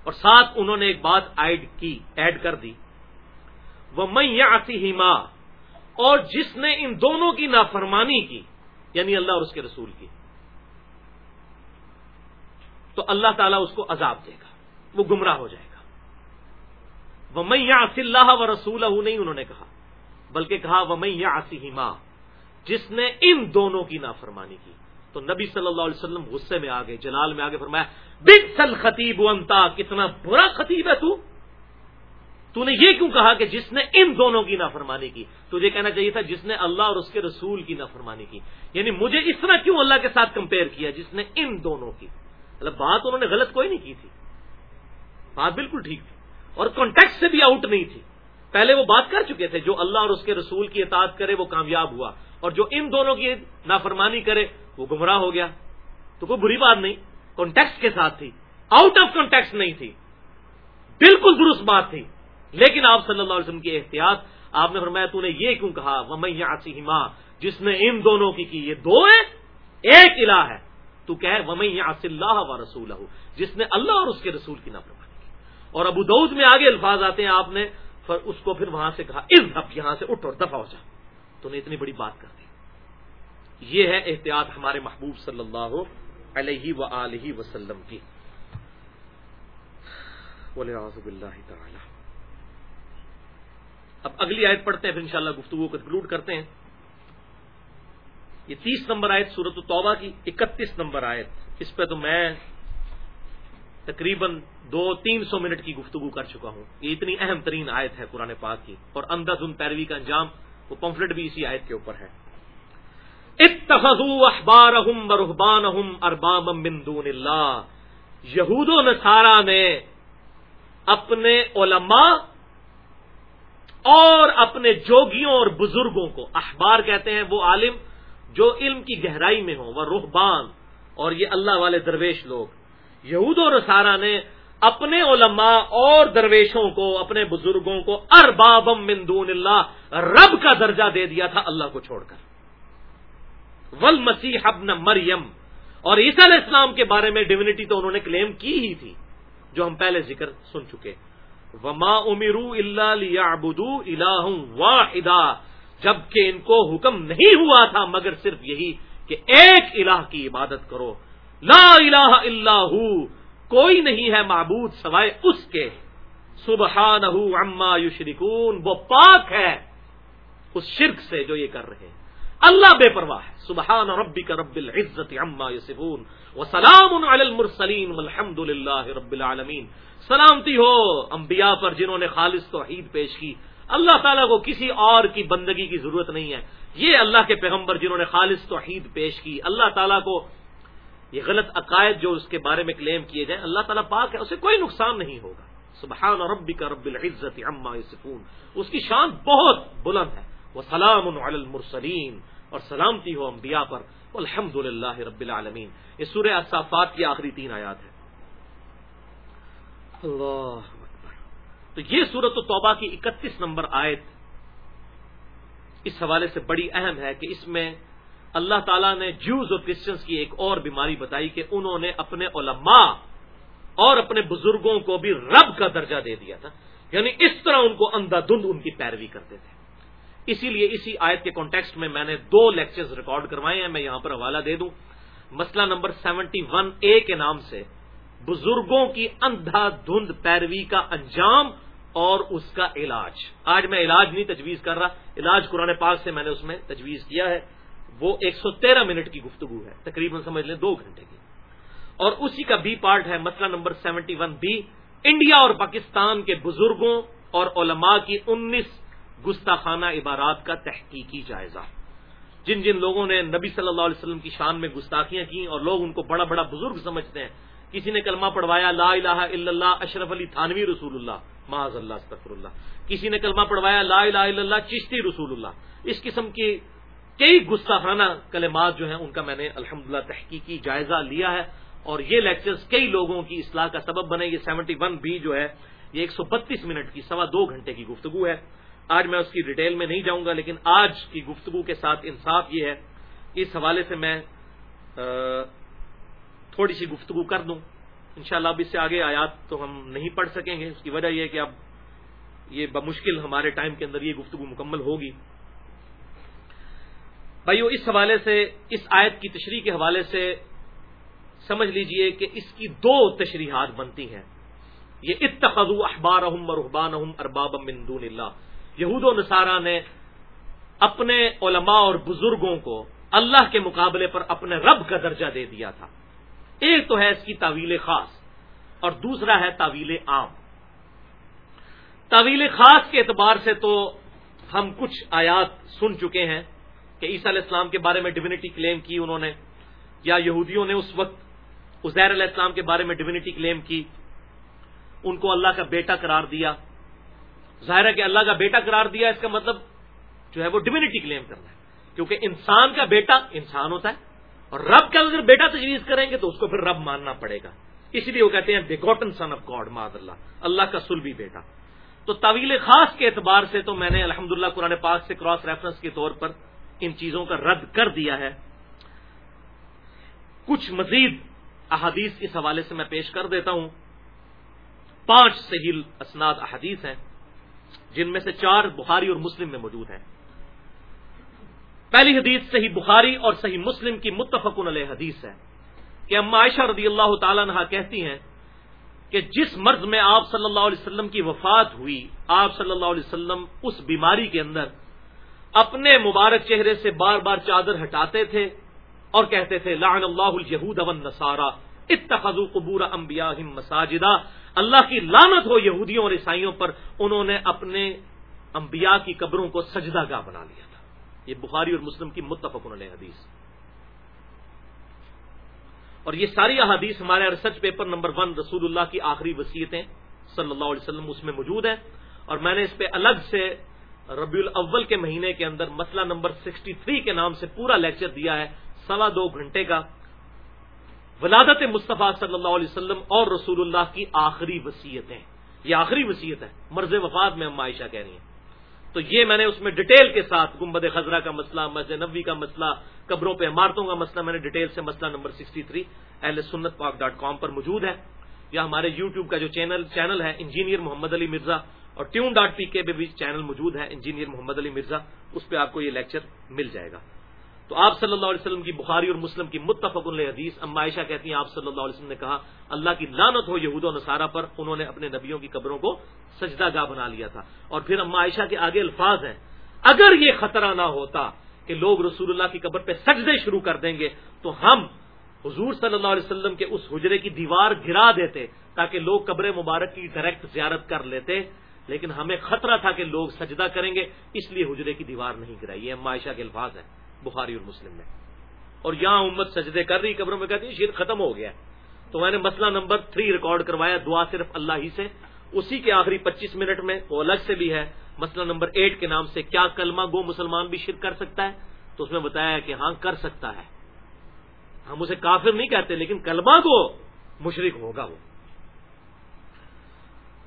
اور ساتھ انہوں نے ایک بات ایڈ کی، ایڈ کر دی۔ وہ میں یا اور جس نے ان دونوں کی نافرمانی کی یعنی اللہ اور اس کے رسول کی، تو اللہ تعالیٰ اس کو عذاب دے گا، وہ گمراہ ہو جائے گا۔ وہ میں یا اللہ و رسول نہیں انہوں نے کہا، بلکہ کہا وہ میں یا جس نے ان دونوں کی نافرمانی کی۔ تو نبی صلی اللہ علیہ وسلم غصے میں آگے جلال میں آگے فرمایا بگ سل خطیب انتا کتنا برا خطیب ہے تو؟ تو نے یہ کیوں کہا کہ جس نے ان دونوں کی نافرمانی کی؟ تجھے کہنا چاہیے تھا جس نے اللہ اور اس کے رسول کی نافرمانی کی۔ یعنی مجھے اس طرح کیوں اللہ کے ساتھ کمپیئر کیا جس نے ان دونوں کی؟ مطلب بات انہوں نے غلط کوئی نہیں کی تھی۔ بات بالکل ٹھیک تھی۔ اور کانٹیکٹ سے بھی آؤٹ نہیں تھی۔ پہلے وہ بات کر چکے تھے، جو اللہ اور اس کے رسول کی اطاعت کرے، وہ کامیاب ہوا۔ اور جو ان دونوں کی نافرمانی کرے، وہ گمراہ ہو گیا۔ تو کوئی بری بات نہیں کانٹیکس کے ساتھ تھی۔ آؤٹ آف کانٹیکس نہیں تھی۔ بالکل درست بات تھی۔ لیکن آپ صلی اللہ علیہ وسلم کی احتیاط، آپ نے فرمایا، تو نے یہ کیوں کہا؟ وہ میں ماں جس نے ان دونوں کی کی، یہ دو ہے ایک الہ ہے۔ تو کہ ومئی اللہ و رسول جس نے اللہ اور اس کے رسول کی نافرمانی اور ابو دعود میں آگے الفاظ آتے ہیں آپ نے اس کو پھر وہاں سے کہا اس دھپ یہاں سے اٹھ اور دفاع ہو جا۔ تو نے اتنی بڑی بات کر دی۔ یہ ہے احتیاط ہمارے محبوب صلی اللہ علیہ و وسلم کی۔ اللہ تعالی۔ اب اگلی آیت پڑھتے ہیں، پھر انشاءاللہ گفتگو کنکلوڈ کرتے ہیں۔ یہ تیس نمبر آیت سورت التوبہ کی اکتیس نمبر آیت۔ اس پہ تو میں تقریباً دو تین سو منٹ کی گفتگو کر چکا ہوں۔ یہ اتنی اہم ترین آیت ہے قرآن پاک کی۔ اور اندھا دھن پیروی کا انجام وہ پمفلٹ بھی اسی آیت کے اوپر ہے۔ اخبار اربام دون اللہ۔ یہود و نصارہ نے اپنے علماء اور اپنے جوگیوں اور بزرگوں کو اخبار کہتے ہیں وہ عالم جو علم کی گہرائی میں ہوں، وہ روحبان اور یہ اللہ والے درویش لوگ۔ یہود و رسارا نے اپنے علماء اور درویشوں کو، اپنے بزرگوں کو، اربابم من دون اللہ، رب کا درجہ دے دیا تھا اللہ کو چھوڑ کر۔ ول مسیح ابن مریم۔ اور عیسی علیہ السلام کے بارے میں ڈیونٹی تو انہوں نے کلیم کی ہی تھی، جو ہم پہلے ذکر سن چکے۔ وما امرو اللہ ابدو اللہ جبکہ ان کو حکم نہیں ہوا تھا، مگر صرف یہی کہ ایک الہ کی عبادت کرو۔ لا الہ الا ہو، کوئی نہیں ہے معبود سوائے اس کے۔ سبحان عما یشرکون، وہ پاک ہے اس شرک سے جو یہ کر رہے ہیں۔ اللہ بے پرواہ ہے۔ سبحان ربی کا رب العزت عما یسفون و سلام المرسلین، والحمد للہ رب العالمین۔ سلامتی ہو انبیاء پر جنہوں نے خالص توحید پیش کی۔ اللہ تعالیٰ کو کسی اور کی بندگی کی ضرورت نہیں ہے۔ یہ اللہ کے پیغمبر جنہوں نے خالص توحید پیش کی، اللہ تعالیٰ کو یہ غلط عقائد جو اس کے بارے میں کلیم کیے جائیں، اللہ تعالیٰ پاک ہے، اسے کوئی نقصان نہیں ہوگا۔ سبحان ربی کا رب العزت عما سکون اس کی شان بہت بلند ہے۔ وہ سلام المرسلین۔ اور سلامتی ہو انبیاء پر۔ الحمد للہ رب العالمین۔ یہ سورہ اصافات کی آخری تین آیات ہے اللہ تو یہ صورت و توبہ کی اکتیس نمبر آیت اس حوالے سے بڑی اہم ہے کہ اس میں اللہ تعالیٰ نے جوز اور کرسچنس کی ایک اور بیماری بتائی کہ انہوں نے اپنے علماء اور اپنے بزرگوں کو بھی رب کا درجہ دے دیا تھا۔ یعنی اس طرح ان کو اندھا دھند ان کی پیروی کرتے تھے۔ اسی لیے اسی آیت کے کانٹیکسٹ میں میں نے دو لیکچرز ریکارڈ کروائے ہیں، میں یہاں پر حوالہ دے دوں۔ مسئلہ نمبر سیونٹی ون اے کے نام سے بزرگوں کی اندھا دھند پیروی کا انجام اور اس کا علاج۔ آج میں علاج نہیں تجویز کر رہا، علاج قرآن پاک سے میں نے اس میں تجویز کیا ہے۔ وہ ایک سو تیرہ منٹ کی گفتگو ہے، تقریباً سمجھ لیں دو گھنٹے کی۔ اور اسی کا بی پارٹ ہے، مسئلہ number seventy one B India اور پاکستان کے بزرگوں اور علماء کی انیس گستاخانہ عبارات کا تحقیقی جائزہ۔ جن جن لوگوں نے نبی صلی اللہ علیہ وسلم کی شان میں گستاخیاں کی اور لوگ ان کو بڑا بڑا بزرگ سمجھتے ہیں، کسی نے کلمہ پڑھوایا، لا الہ الا اللہ، اشرف علی تھانوی رسول اللہ، معاذ اللہ استفر اللہ۔ کسی نے کلمہ پڑھوایا، لا الہ الا اللہ، چشتی رسول اللہ۔ اس قسم کی کئی گستاخانہ کلمات جو ہیں، ان کا میں نے الحمد تحقیقی جائزہ لیا ہے۔ اور یہ لیکچرز کئی لوگوں کی اصلاح کا سبب بنے۔ یہ سیونٹی ون بی جو ہے، یہ ایک سو بتیس منٹ کی، سوا دو گھنٹے کی گفتگو ہے۔ آج میں اس کی ڈیٹیل میں نہیں جاؤں گا، لیکن آج کی گفتگو کے ساتھ انصاف یہ ہے۔ اس حوالے سے میں تھوڑی سی گفتگو کر دوں۔ انشاءاللہ اب اس سے آگے آیات تو ہم نہیں پڑھ سکیں گے۔ اس کی وجہ یہ ہے کہ اب یہ بمشکل ہمارے ٹائم کے اندر یہ گفتگو مکمل ہوگی۔ بھائیو اس حوالے سے، اس آیت کی تشریح کے حوالے سے سمجھ لیجیے کہ اس کی دو تشریحات بنتی ہیں۔ یہ اتخذ احبار رحبان ارباب من دون اللہ۔ یہود و نصارہ نے اپنے علماء اور بزرگوں کو اللہ کے مقابلے پر اپنے رب کا درجہ دے دیا تھا۔ ایک تو ہے اس کی تعویل خاص اور دوسرا ہے تعویل عام۔ تعویل خاص کے اعتبار سے تو ہم کچھ آیات سن چکے ہیں۔ کہ عیسیٰ علیہ السلام کے بارے میں ڈیونٹی کلیم کی انہوں نے، یا یہودیوں نے اس وقت عزیر علیہ السلام کے بارے میں ڈیونٹی کلیم کی۔ ان کو اللہ کا بیٹا قرار دیا۔ ظاہر ہے کہ اللہ کا بیٹا قرار دیا، اس کا مطلب جو ہے وہ ڈیونٹی کلیم کرنا ہے۔ کیونکہ انسان کا بیٹا انسان ہوتا ہے، اور رب کا اگر بیٹا تجویز کریں گے تو اس کو پھر رب ماننا پڑے گا۔ اسی لیے وہ کہتے ہیں بیگوٹن سن آف گاڈ ماد اللہ اللہ کا سلبی بیٹا۔ تو طویل خاص کے اعتبار سے تو میں نے الحمد للہ قرآن پاک سے کراس ریفرنس کے طور پر ان چیزوں کا رد کر دیا ہے۔ کچھ مزید احادیث اس حوالے سے میں پیش کر دیتا ہوں۔ پانچ صحیح اسناد احادیث ہیں، جن میں سے چار بخاری اور مسلم میں موجود ہیں۔ پہلی حدیث صحیح بخاری اور صحیح مسلم کی متفق علیہ حدیث ہے کہ اما عائشہ رضی اللہ تعالی عنہ کہتی ہیں کہ جس مرض میں آپ صلی اللہ علیہ وسلم کی وفات ہوئی، آپ صلی اللہ علیہ وسلم اس بیماری کے اندر اپنے مبارک چہرے سے بار بار چادر ہٹاتے تھے اور کہتے تھے، لعن اللہ الہود نسارا اتخذوا قبور انبیاء مساجدہ، اللہ کی لانت ہو یہودیوں اور عیسائیوں پر، انہوں نے اپنے انبیاء کی قبروں کو سجدہ گاہ بنا لیا تھا۔ یہ بخاری اور مسلم کی متفق علیہ حدیث۔ اور یہ ساری احادیث ہمارے ریسرچ پیپر نمبر ون رسول اللہ کی آخری وصیتیں صلی اللہ علیہ وسلم اس میں موجود ہیں اور میں نے اس پہ الگ سے ربیع الاول کے مہینے کے اندر مسئلہ نمبر سکسٹی تھری کے نام سے پورا لیکچر دیا ہے، سوا دو گھنٹے کا۔ ولادت مصطفیٰ صلی اللہ علیہ وسلم اور رسول اللہ کی آخری وصیتیں۔ یہ آخری وصیت ہے، مرض وفات میں ہم عائشہ کہہ رہی ہیں۔ تو یہ میں نے اس میں ڈیٹیل کے ساتھ گمبد خزرہ کا مسئلہ، مسجد نبی کا مسئلہ، قبروں پہ عمارتوں کا مسئلہ، میں نے ڈیٹیل سے مسئلہ نمبر سکسٹی تھری اہل سنت پاک ڈاٹ کام پر موجود ہے۔ یا ہمارے یو ٹیوب کا جو چینل چینل ہے، انجینئر محمد علی مرزا اور ٹیون ڈاٹ پی کے پہ بھی چینل موجود ہے انجینئر محمد علی مرزا، اس پہ آپ کو یہ لیکچر مل جائے گا۔ تو آپ صلی اللہ علیہ وسلم کی بخاری اور مسلم کی متفق حدیث، اما عائشہ کہتی ہیں، آپ صلی اللہ علیہ وسلم نے کہا، اللہ کی لانت ہو یہود و نصارہ پر، انہوں نے اپنے نبیوں کی قبروں کو سجدہ گاہ بنا لیا تھا۔ اور پھر اما عائشہ کے آگے الفاظ ہیں، اگر یہ خطرہ نہ ہوتا کہ لوگ رسول اللہ کی قبر پہ سجدے شروع کر دیں گے، تو ہم حضور صلی اللہ علیہ وسلم کے اس حجرے کی دیوار گرا دیتے تاکہ لوگ قبر مبارک کی ڈائریکٹ زیارت کر لیتے۔ لیکن ہمیں خطرہ تھا کہ لوگ سجدہ کریں گے، اس لیے حجرے کی دیوار نہیں گرائی۔ یہ معاشہ کے الفاظ ہیں، بخاری اور مسلم میں۔ اور یہاں امت سجدے کر رہی، قبروں میں کہتی ہے شیر ختم ہو گیا۔ تو میں نے مسئلہ نمبر تھری ریکارڈ کروایا، دعا صرف اللہ ہی سے۔ اسی کے آخری پچیس منٹ میں، وہ الگ سے بھی ہے، مسئلہ نمبر ایٹ کے نام سے کیا کلمہ گو مسلمان بھی شرک کر سکتا ہے؟ تو اس میں بتایا کہ ہاں کر سکتا ہے۔ ہم اسے کافر نہیں کہتے، لیکن کلمہ کو مشرق ہوگا وہ۔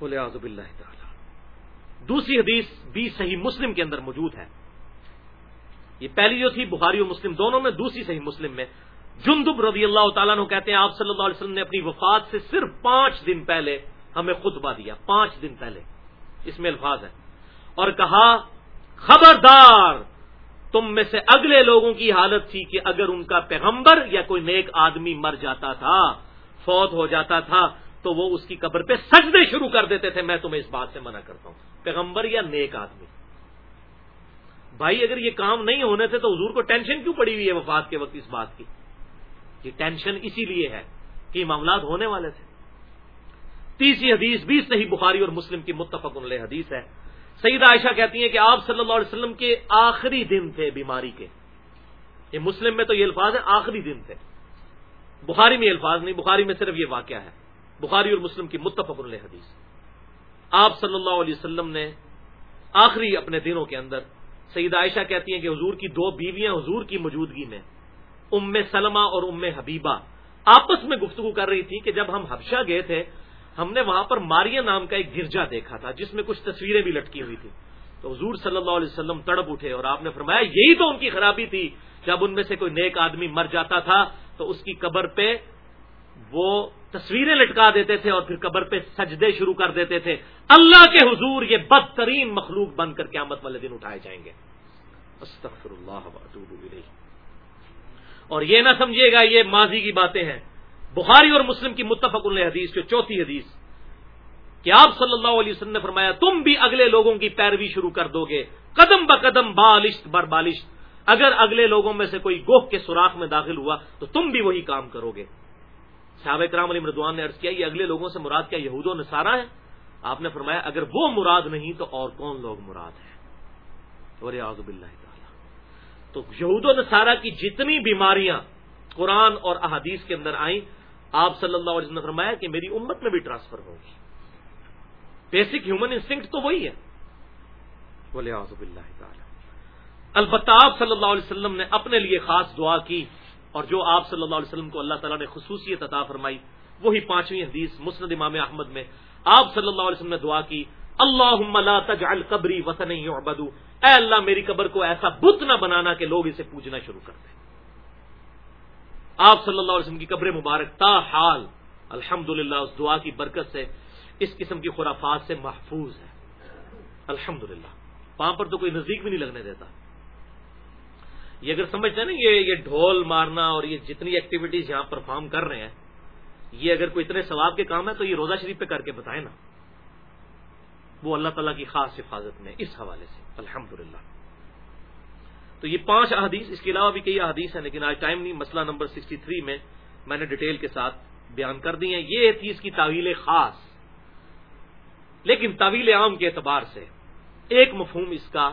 بولے آزب اللہ تعالی۔ دوسری حدیث بھی صحیح مسلم کے اندر موجود ہے۔ یہ پہلی جو تھی، بخاری و مسلم دونوں میں، دوسری صحیح مسلم میں۔ جندب رضی اللہ تعالیٰ نے کہتے ہیں، آپ صلی اللہ علیہ وسلم نے اپنی وفات سے صرف پانچ دن پہلے ہمیں خطبہ دیا۔ پانچ دن پہلے۔ اس میں الفاظ ہے اور کہا، خبردار، تم میں سے اگلے لوگوں کی حالت تھی کہ اگر ان کا پیغمبر یا کوئی نیک آدمی مر جاتا تھا، فوت ہو جاتا تھا، تو وہ اس کی قبر پہ سجدے شروع کر دیتے تھے۔ میں تمہیں اس بات سے منع کرتا ہوں۔ پیغمبر یا نیک آدمی۔ بھائی، اگر یہ کام نہیں ہونے تھے تو حضور کو ٹینشن کیوں پڑی ہوئی ہے وفات کے وقت اس بات کی؟ یہ ٹینشن اسی لیے ہے کہ معاملات ہونے والے تھے۔ تیسری حدیث بھی صحیح بخاری اور مسلم کی متفق علیہ حدیث ہے۔ سعید عائشہ کہتی ہیں کہ آپ صلی اللہ علیہ وسلم کے آخری دن تھے بیماری کے۔ یہ مسلم میں تو یہ الفاظ ہے آخری دن تھے۔ بخاری میں الفاظ نہیں، بخاری میں صرف یہ واقعہ ہے۔ بخاری اور مسلم کی متفق علیہ حدیث۔ آپ صلی اللہ علیہ وسلم نے آخری اپنے دنوں کے اندر سعید عائشہ کہتی ہیں کہ حضور کی دو بیویاں حضور کی موجودگی میں ام سلمہ اور ام حبیبہ آپس میں گفتگو کر رہی تھی کہ جب ہم حبشہ گئے تھے، ہم نے وہاں پر ماریا نام کا ایک گرجا دیکھا تھا، جس میں کچھ تصویریں بھی لٹکی ہوئی تھی تو حضور صلی اللہ علیہ وسلم تڑپ اٹھے اور آپ نے فرمایا، یہی تو ان کی خرابی تھی، جب ان میں سے کوئی نیک آدمی مر جاتا تھا تو اس کی قبر پہ وہ تصویریں لٹکا دیتے تھے اور پھر قبر پہ سجدے شروع کر دیتے تھے۔ اللہ کے حضور یہ بدترین مخلوق بن کر قیامت والے دن اٹھائے جائیں گے۔ استغفر اللہ اور یہ نہ سمجھیے گا، یہ ماضی کی باتیں ہیں۔ بخاری اور مسلم کی متفق حدیث، جو چوتھی حدیث۔ کہ آپ صلی اللہ علیہ وسلم نے فرمایا، تم بھی اگلے لوگوں کی پیروی شروع کر دو گے۔ قدم ب قدم بالشت بر بالشت۔ اگر اگلے لوگوں میں سے کوئی گوہ کے سوراخ میں داخل ہوا، تو تم بھی وہی کام کرو گے۔ صحابہ کرام علی مردوان نے عرض کیا، یہ اگلے لوگوں سے مراد کیا یہود و نصارہ ہے آپ نے فرمایا، اگر وہ مراد نہیں تو اور کون لوگ مراد ہیں؟ اور آزب اللہ تو یہود و نصارہ کی جتنی بیماریاں قرآن اور احادیث کے اندر آئیں، آپ صلی اللہ علیہ وسلم نے فرمایا کہ میری امت میں بھی ٹرانسفر ہوگی۔ بیسک ہیومن انسٹنکٹ تو وہی ہے۔ بولے آزب اللہ البتہ آپ صلی اللہ علیہ وسلم نے اپنے لیے خاص دعا کی۔ اور جو آپ صلی اللہ علیہ وسلم کو اللہ تعالیٰ نے خصوصیت عطا فرمائی، وہی پانچویں حدیث مسند امام احمد میں آپ صلی اللہ علیہ وسلم نے دعا کی اللہ تجعل قبری وطن اے اللہ، میری قبر کو ایسا بت نہ بنانا کہ لوگ اسے پوجنا شروع کر دیں۔ آپ صلی اللہ علیہ وسلم کی قبر مبارک تا حال الحمد اس دعا کی برکت سے اس قسم کی خرافات سے محفوظ ہے۔ الحمد للہ وہاں پر تو کوئی نزدیک بھی نہیں لگنے دیتا۔ یہ اگر سمجھتے ہیں نا، یہ یہ ڈھول مارنا اور یہ جتنی ایکٹیویٹیز یہاں پرفارم کر رہے ہیں، یہ اگر کوئی اتنے ثواب کے کام ہے تو یہ روزہ شریف پہ کر کے بتائیں نا۔ وہ اللہ تعالیٰ کی خاص حفاظت میں اس حوالے سے۔ الحمد تو یہ پانچ احادیث، اس کے علاوہ بھی کئی احادیث ہیں، لیکن آج ٹائم نہیں، مسئلہ نمبر سکسٹی تھری میں میں نے ڈیٹیل کے ساتھ بیان کر دی ہیں۔ یہ تھی اس کی تعویل خاص۔ لیکن طویل عام کے اعتبار سے ایک مفہوم اس کا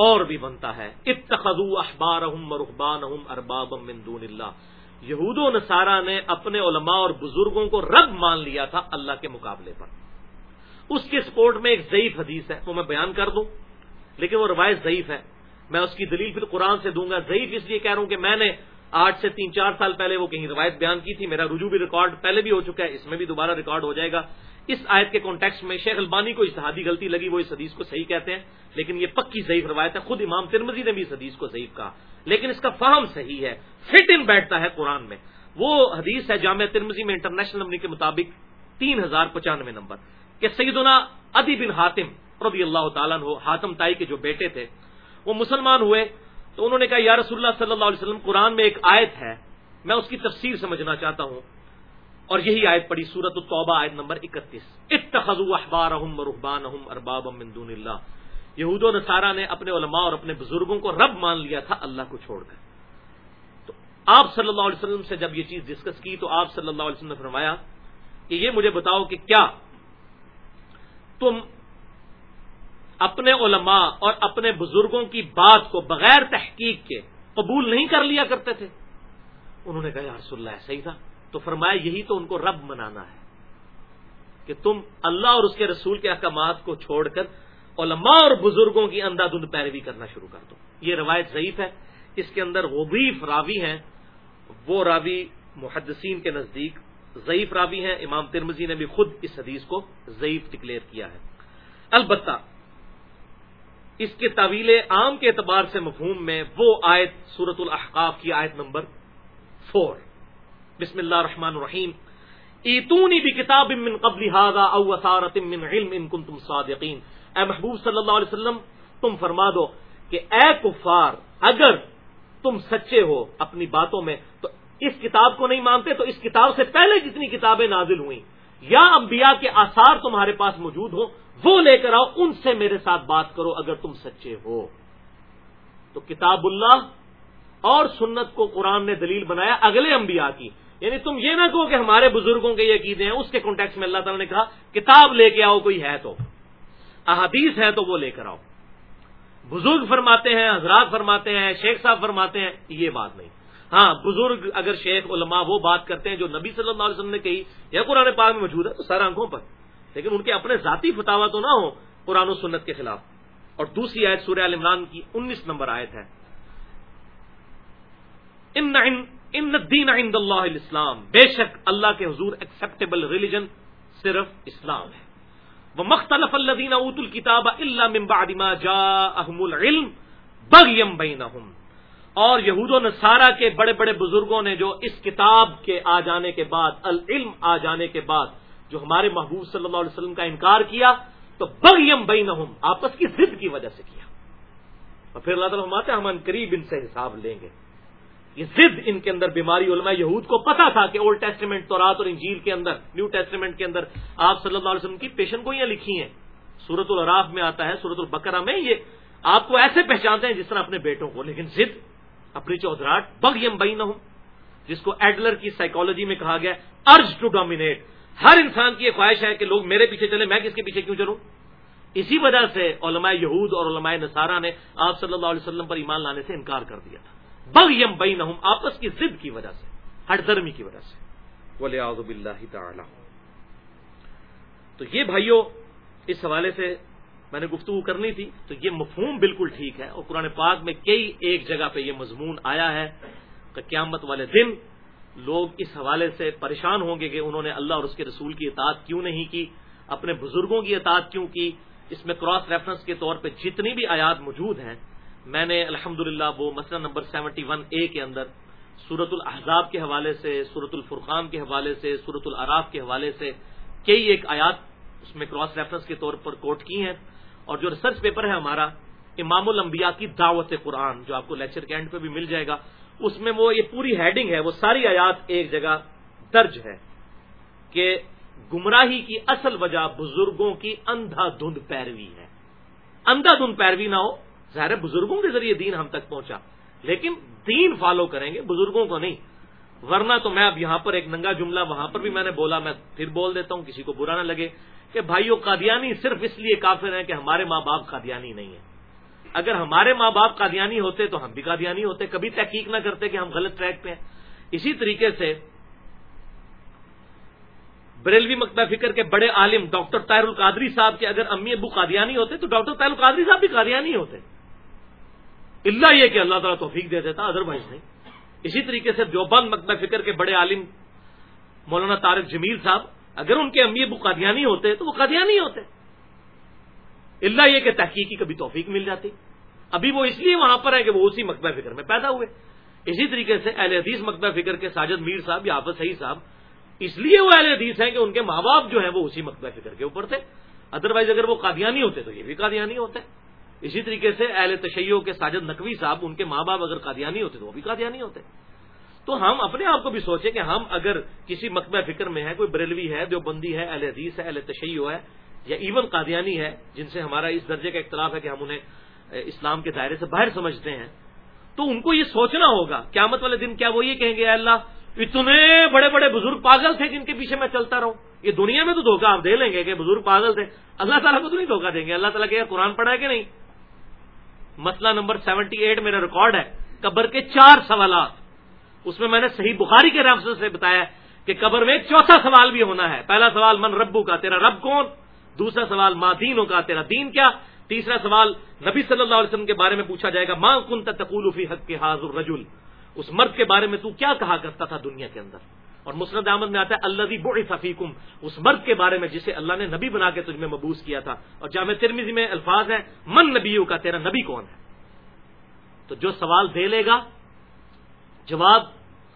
اور بھی بنتا ہے۔ اتخذو اخبار رحبان ارباب دون اللہ۔ یہود و نصارہ نے اپنے علماء اور بزرگوں کو رب مان لیا تھا اللہ کے مقابلے پر۔ اس کے سپورٹ میں ایک ضعیف حدیث ہے، وہ میں بیان کر دوں، لیکن وہ روایت ضعیف ہے۔ میں اس کی دلیل پھر قرآن سے دوں گا۔ ضعیف اس لیے کہہ رہا ہوں کہ میں نے آٹھ سے تین، چار سال پہلے وہ کہیں روایت بیان کی تھی۔ میرا رجوع بھی ریکارڈ پہلے بھی ہو چکا ہے، اس میں بھی دوبارہ ریکارڈ ہو جائے گا۔ اس آیت کے کانٹیکس میں شیخ البانی کو اشتہادی غلطی لگی، وہ اس حدیث کو صحیح کہتے ہیں، لیکن یہ پکی ضعیف روایت ہے، خود امام ترمزی نے بھی اس حدیث کو ضعیف کہا، لیکن اس کا فہم صحیح ہے، فٹ ان بیٹھتا ہے قرآن میں۔ وہ حدیث ہے جامعہ ترمزی میں انٹرنیشنل نمبر کے مطابق تین ہزار پچانوے نمبر، کہ سیدنا ادی بن حاتم رضی اللہ تعالیٰ ہو حاتم تائی کے جو بیٹے تھے، وہ مسلمان ہوئے، تو انہوں نے کہا، یا رسول اللہ صلی اللہ علیہ وسلم، قرآن میں ایک آیت ہے، میں اس کی تفسیر سمجھنا چاہتا ہوں اور یہی آیت پڑی سورت التوبہ، آیت نمبر اکتیس۔ اتخذوا احبارهم ورهبانهم اربابا من دون اللہ۔ یہود و نصارہ نے اپنے علماء اور اپنے بزرگوں کو رب مان لیا تھا، اللہ کو چھوڑ کر۔ تو آپ صلی اللہ علیہ وسلم سے جب یہ چیز ڈسکس کی، تو آپ صلی اللہ علیہ وسلم نے فرمایا کہ یہ مجھے بتاؤ کہ کیا تم اپنے علماء اور اپنے بزرگوں کی بات کو بغیر تحقیق کے قبول نہیں کر لیا کرتے تھے؟ انہوں نے کہا یا رسول اللہ، ایسا ہی تھا۔ تو فرمایا یہی تو ان کو رب منانا ہے کہ تم اللہ اور اس کے رسول کے احکامات کو چھوڑ کر علماء اور بزرگوں کی اندھا دھند پیروی کرنا شروع کر دو۔ یہ روایت ضعیف ہے۔ اس کے اندر غبیف راوی ہیں۔ وہ راوی محدثین کے نزدیک ضعیف راوی ہیں۔ امام ترمزی نے بھی خود اس حدیث کو ضعیف ڈکلیئر کیا ہے۔ البتہ اس کے طویل عام کے اعتبار سے مفہوم میں وہ آیت سورت الاحقاف کی آیت نمبر فور بسم اللہ الرحمن الرحیم. ایتونی بھی کتاب من قبل هذا او وثارت من علم ان کنتم صادقین. اے محبوب صلی اللہ علیہ وسلم، تم فرما دو کہ اے کفار، اگر تم سچے ہو اپنی باتوں میں، تو اس کتاب کو نہیں مانتے، تو اس کتاب سے پہلے جتنی کتابیں نازل ہوئیں، یا انبیاء کے آثار تمہارے پاس موجود ہو وہ لے کر آؤ، ان سے میرے ساتھ بات کرو اگر تم سچے ہو۔ تو کتاب اللہ اور سنت کو قرآن نے دلیل بنایا اگلے انبیاء کی۔ یعنی تم یہ نہ کہو کہ ہمارے بزرگوں کے یہ عقیدے ہیں، اس کے کانٹیکس میں اللہ تعالیٰ نے کہا، کتاب لے کے آؤ، کوئی ہے تو۔ احادیث ہے تو وہ لے کر آؤ۔ بزرگ فرماتے ہیں، حضرات فرماتے ہیں، شیخ صاحب فرماتے ہیں، یہ بات نہیں۔ ہاں بزرگ اگر شیخ، علماء وہ بات کرتے ہیں جو نبی صلی اللہ علیہ وسلم نے کہی یا قرآن پاک میں موجود ہے، تو سر آنکھوں پر۔ لیکن ان کے اپنے ذاتی فتوا تو نہ ہو قرآن و سنت کے خلاف۔ اور دوسری آیت سوریہ عمران کی انیس نمبر آیت ہے۔ ان ان دین عند اللہ الاسلام. بے شک اللہ کے حضور ایکسپٹیبل ریلیجن صرف اسلام ہے. وہ مختلف الدین ات الکتاب اللہ جا احم العلم بغیم بینہم اور یہود و نصارہ کے بڑے بڑے بزرگوں نے جو اس کتاب کے آ جانے کے بعد، العلم آ جانے کے بعد جو ہمارے محبوب صلی اللہ علیہ وسلم کا انکار کیا، تو بغیم بینہم، آپس کی ضد کی وجہ سے کیا۔ اور پھر اللہ تعالیٰ ہماتے ہم ان قریب ان سے حساب لیں گے۔ یہ ضد ان کے اندر بیماری علماء یہود کو پتا تھا کہ اولڈ ٹیسٹمنٹ تو رات اور انجیل کے اندر نیو ٹیسٹمنٹ کے اندر آپ صلی اللہ علیہ وسلم کی پیشن گوئیاں لکھی ہیں۔ سورت الراف میں آتا ہے سورت البکرا میں یہ آپ کو ایسے پہچانتے ہیں جس طرح اپنے بیٹوں کو، لیکن ضد، اپنی چودراہٹ بگ یم بئی نہ ہوں جس کو ایڈلر کی سائیکالوجی میں کہا گیا ارج ٹو ڈومینیٹ ہر انسان کی یہ خواہش ہے کہ لوگ میرے پیچھے چلے میں کس کے پیچھے کیوں چلوں؟ اسی وجہ سے علماء یہود اور علماء نصارہ نے آپ صلی اللہ علیہ وسلم پر ایمان لانے سے انکار کر دیا تھا۔ بگ یم بئی آپس کی ضد کی وجہ سے ہر درمی کی وجہ سے۔ ولی آزب اللہ تعالی تو یہ بھائیوں اس حوالے سے میں نے گفتگو کرنی تھی، تو یہ مفہوم بالکل ٹھیک ہے۔ اور قرآن پاک میں کئی ایک جگہ پہ یہ مضمون آیا ہے کہ قیامت والے دن لوگ اس حوالے سے پریشان ہوں گے کہ انہوں نے اللہ اور اس کے رسول کی اطاعت کیوں نہیں کی، اپنے بزرگوں کی اطاعت کیوں کی۔ اس میں کراس ریفرنس کے طور پہ جتنی بھی آیات موجود ہیں میں نے الحمد وہ مسئلہ نمبر سیونٹی ون اے کے اندر سورت الحضاب کے حوالے سے سورت الفرقان کے حوالے سے سورت العراف کے حوالے سے کئی ایک آیات اس میں کراس ریفرنس کے طور پر کوٹ کی ہیں اور جو ریسرچ پیپر ہے ہمارا، امام الانبیاء کی دعوت قرآن، جو آپ کو لیکچر کے اینڈ پہ بھی مل جائے گا، اس میں وہ یہ پوری ہیڈنگ ہے، وہ ساری آیات ایک جگہ درج ہے کہ گمراہی کی اصل وجہ بزرگوں کی اندھا دھند پیروی ہے۔ اندھا دھند پیروی نہ ہو ظاہر بزرگوں کے ذریعے دین ہم تک پہنچا۔ لیکن دین فالو کریں گے، بزرگوں کو نہیں۔ ورنہ تو میں اب یہاں پر ایک ننگا جملہ وہاں پر بھی میں نے بولا، میں پھر بول دیتا ہوں، کسی کو برا نہ لگے کہ بھائیوں قادیانی صرف اس لیے کافر ہیں کہ ہمارے ماں باپ قادیانی نہیں ہیں۔ اگر ہمارے ماں باپ قادیانی ہوتے تو ہم بھی قادیانی ہوتے، کبھی تحقیق نہ کرتے کہ ہم غلط ٹریک پہ ہیں۔ اسی طریقے سے بریلوی مکتا فکر کے بڑے عالم ڈاکٹر طاہر القادری صاحب کے اگر امی ابو قادیانی ہوتے تو ڈاکٹر طاہر القادری صاحب بھی قادیانی ہوتے۔ اللہ یہ کہ اللہ تعالیٰ توفیق دے دیتا ادر وائز نہیں۔ اسی طریقے سے دیوبند مکتا فکر کے بڑے عالم مولانا طارق جمیل صاحب، اگر ان کے امی ابو قادیانی ہوتے تو وہ قادیانی ہوتے۔ اللہ یہ کہ تحقیقی کبھی توفیق مل جاتی۔ ابھی وہ اس لیے وہاں پر ہے کہ وہ اسی مکبہ فکر میں پیدا ہوئے۔ اسی طریقے سے اہل حدیث مکبہ فکر کے ساجد میر صاحب یا آفت صحیح صاحب، اس لیے وہ اہل حدیث ہیں کہ ان کے ماں باپ جو ہیں وہ اسی مکبہ فکر کے اوپر تھے۔ ادروائز اگر وہ قادیانی ہوتے تو یہ بھی قادیانی ہوتے۔ اسی طریقے سے اہل تشیعوں کے ساجد نقوی صاحب، ان کے ماں باپ اگر قادیانی ہوتے تو وہ بھی قادیانی ہوتے۔ تو ہم اپنے آپ کو بھی سوچیں کہ ہم اگر کسی مکبہ فکر میں ہے کوئی بریلوی ہے جو بندی ہے، اہل حدیث ہے، اہل تشیع ہے، یا ایون قادیانی ہے، جن سے ہمارا اس درجے کا اختلاف ہے کہ ہم انہیں اسلام کے دائرے سے باہر سمجھتے ہیں، تو ان کو یہ سوچنا ہوگا۔ قیامت والے دن کیا وہ یہ کہیں گے اللہ، اتنے بڑے بڑے بزرگ پاگل تھے جن کے پیچھے میں چلتا رہوں۔ یہ دنیا میں تو دھوکہ آپ دے لیں گے کہ بزرگ پاگل تھے۔ اللہ تعالیٰ کو تو نہیں دھوکہ دیں گے۔ اللہ تعالیٰ کہ قرآن پڑھا ہے کہ نہیں؟ مسئلہ نمبر سیونٹی ایٹ میرا ریکارڈ ہے، قبر کے چار سوالات۔ اس میں میں نے صحیح بخاری کے رفظ سے بتایا کہ قبر میں چوتھا سوال بھی ہونا ہے۔ پہلا سوال، من ربو کا، تیرا رب کون؟ دوسرا سوال ماں دینوں کا، تیرا دین کیا؟ تیسرا سوال، نبی صلی اللہ علیہ وسلم کے بارے میں پوچھا جائے گا ماں کن تقول فی حق کے حاضر رجول اس مرد کے بارے میں تو کیا کہا کرتا تھا دنیا کے اندر؟ اور مسرد احمد میں آتا ہے اللہ بڑی ففیقم اس مرد کے بارے میں جسے اللہ نے نبی بنا کے تجھ میں مبوس کیا تھا۔ اور جامع ترمیزی میں الفاظ ہے من نبیوں کا تیرا نبی کون ہے؟ تو جو سوال دے لے گا، جواب،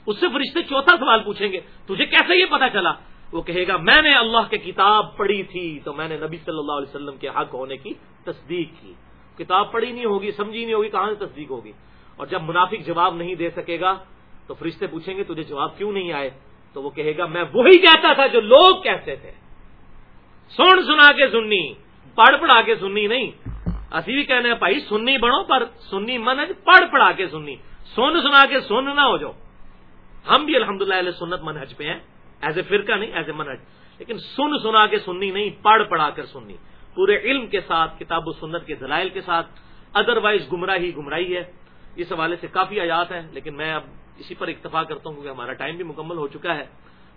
اس سے فرشتے چوتھا سوال پوچھیں گے، تجھے کیسے یہ پتا چلا؟ وہ کہے گا، میں نے اللہ کے کتاب پڑھی تھی، تو میں نے نبی صلی اللہ علیہ وسلم کے حق ہونے کی تصدیق کی۔ کتاب پڑھی نہیں ہوگی، سمجھی نہیں ہوگی، کہاں سے تصدیق ہوگی؟ اور جب منافق جواب نہیں دے سکے گا، تو فرشتے پوچھیں گے، تجھے جواب کیوں نہیں آئے؟ تو وہ کہے گا، میں وہی کہتا تھا جو لوگ کہتے تھے۔ سن سنا کے سننی، پڑھ پڑھا کے سننی نہیں۔ اسی بھی کہنے بھائی سننی بڑھو پر سننی من پڑھ پڑھا کے سننی۔ سن سنا کے سن نہ ہو جاؤ ہم بھی الحمد للہ سنت منہج پہ ہیں، ایز اے فرقہ نہیں، ایز اے منہج۔ لیکن سن سنا کے سننی نہیں، پڑھ پڑھا کر سننی۔ پورے علم کے ساتھ، کتاب و سنت کے دلائل کے ساتھ۔ ادر وائز گمراہی گمراہی ہے۔ اس حوالے سے کافی آیات ہیں، لیکن میں اب اسی پر اکتفا کرتا ہوں کیونکہ ہمارا ٹائم بھی مکمل ہو چکا ہے۔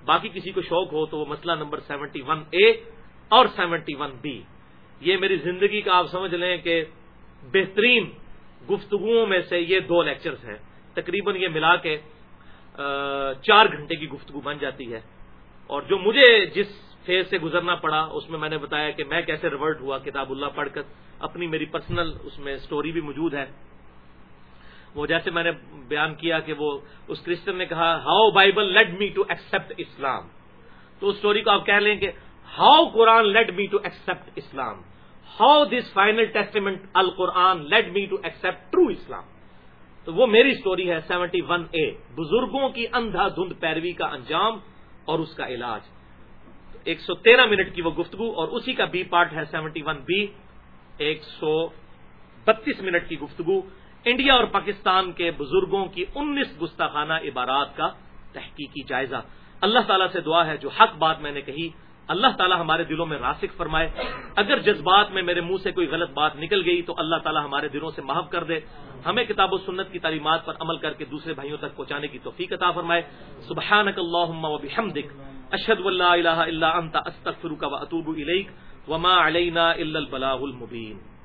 باقی کسی کو شوق ہو تو وہ مسئلہ نمبر سیونٹی ون اے اور سیونٹی ون بی۔ یہ میری زندگی کا آپ سمجھ لیں کہ بہترین گفتگوؤں میں سے یہ دو لیکچرز ہیں۔ تقریباً یہ ملا کے چار گھنٹے کی گفتگو بن جاتی ہے۔ اور جو مجھے جس فیز سے گزرنا پڑا، اس میں میں نے بتایا کہ میں کیسے ریورٹ ہوا کتاب اللہ پڑھ کر، اپنی میری پرسنل اس میں سٹوری بھی موجود ہے۔ وہ جیسے میں نے بیان کیا کہ وہ اس کرسچن نے کہا how Bible led me to accept Islam تو اس سٹوری کو آپ کہہ لیں کہ how Quran led me to accept Islam how this final testament القرآن led me to accept true Islam تو وہ میری سٹوری ہے سیونٹی ون اے بزرگوں کی اندھا دھند پیروی کا انجام اور اس کا علاج۔ ایک سو تیرہ منٹ کی وہ گفتگو اور اسی کا بی پارٹ ہے سیونٹی ون بی ایک سو بتیس منٹ کی گفتگو۔ انڈیا اور پاکستان کے بزرگوں کی انیس گستاخانہ عبارات کا تحقیقی جائزہ۔ اللہ تعالیٰ سے دعا ہے، جو حق بات میں نے کہی، اللہ تعالیٰ ہمارے دلوں میں راسک فرمائے۔ اگر جذبات میں میرے منہ سے کوئی غلط بات نکل گئی، تو اللہ تعالیٰ ہمارے دلوں سے محف کر دے۔ ہمیں کتاب و سنت کی تعلیمات پر عمل کر کے دوسرے بھائیوں تک پہنچانے کی توفیق عطا فرمائے۔ سبحانک اللہم و بحمدک، اشہد واللہ الہ الا انت، استغفرک و اتوب الیک، وما علینا الا البلاغ المبین۔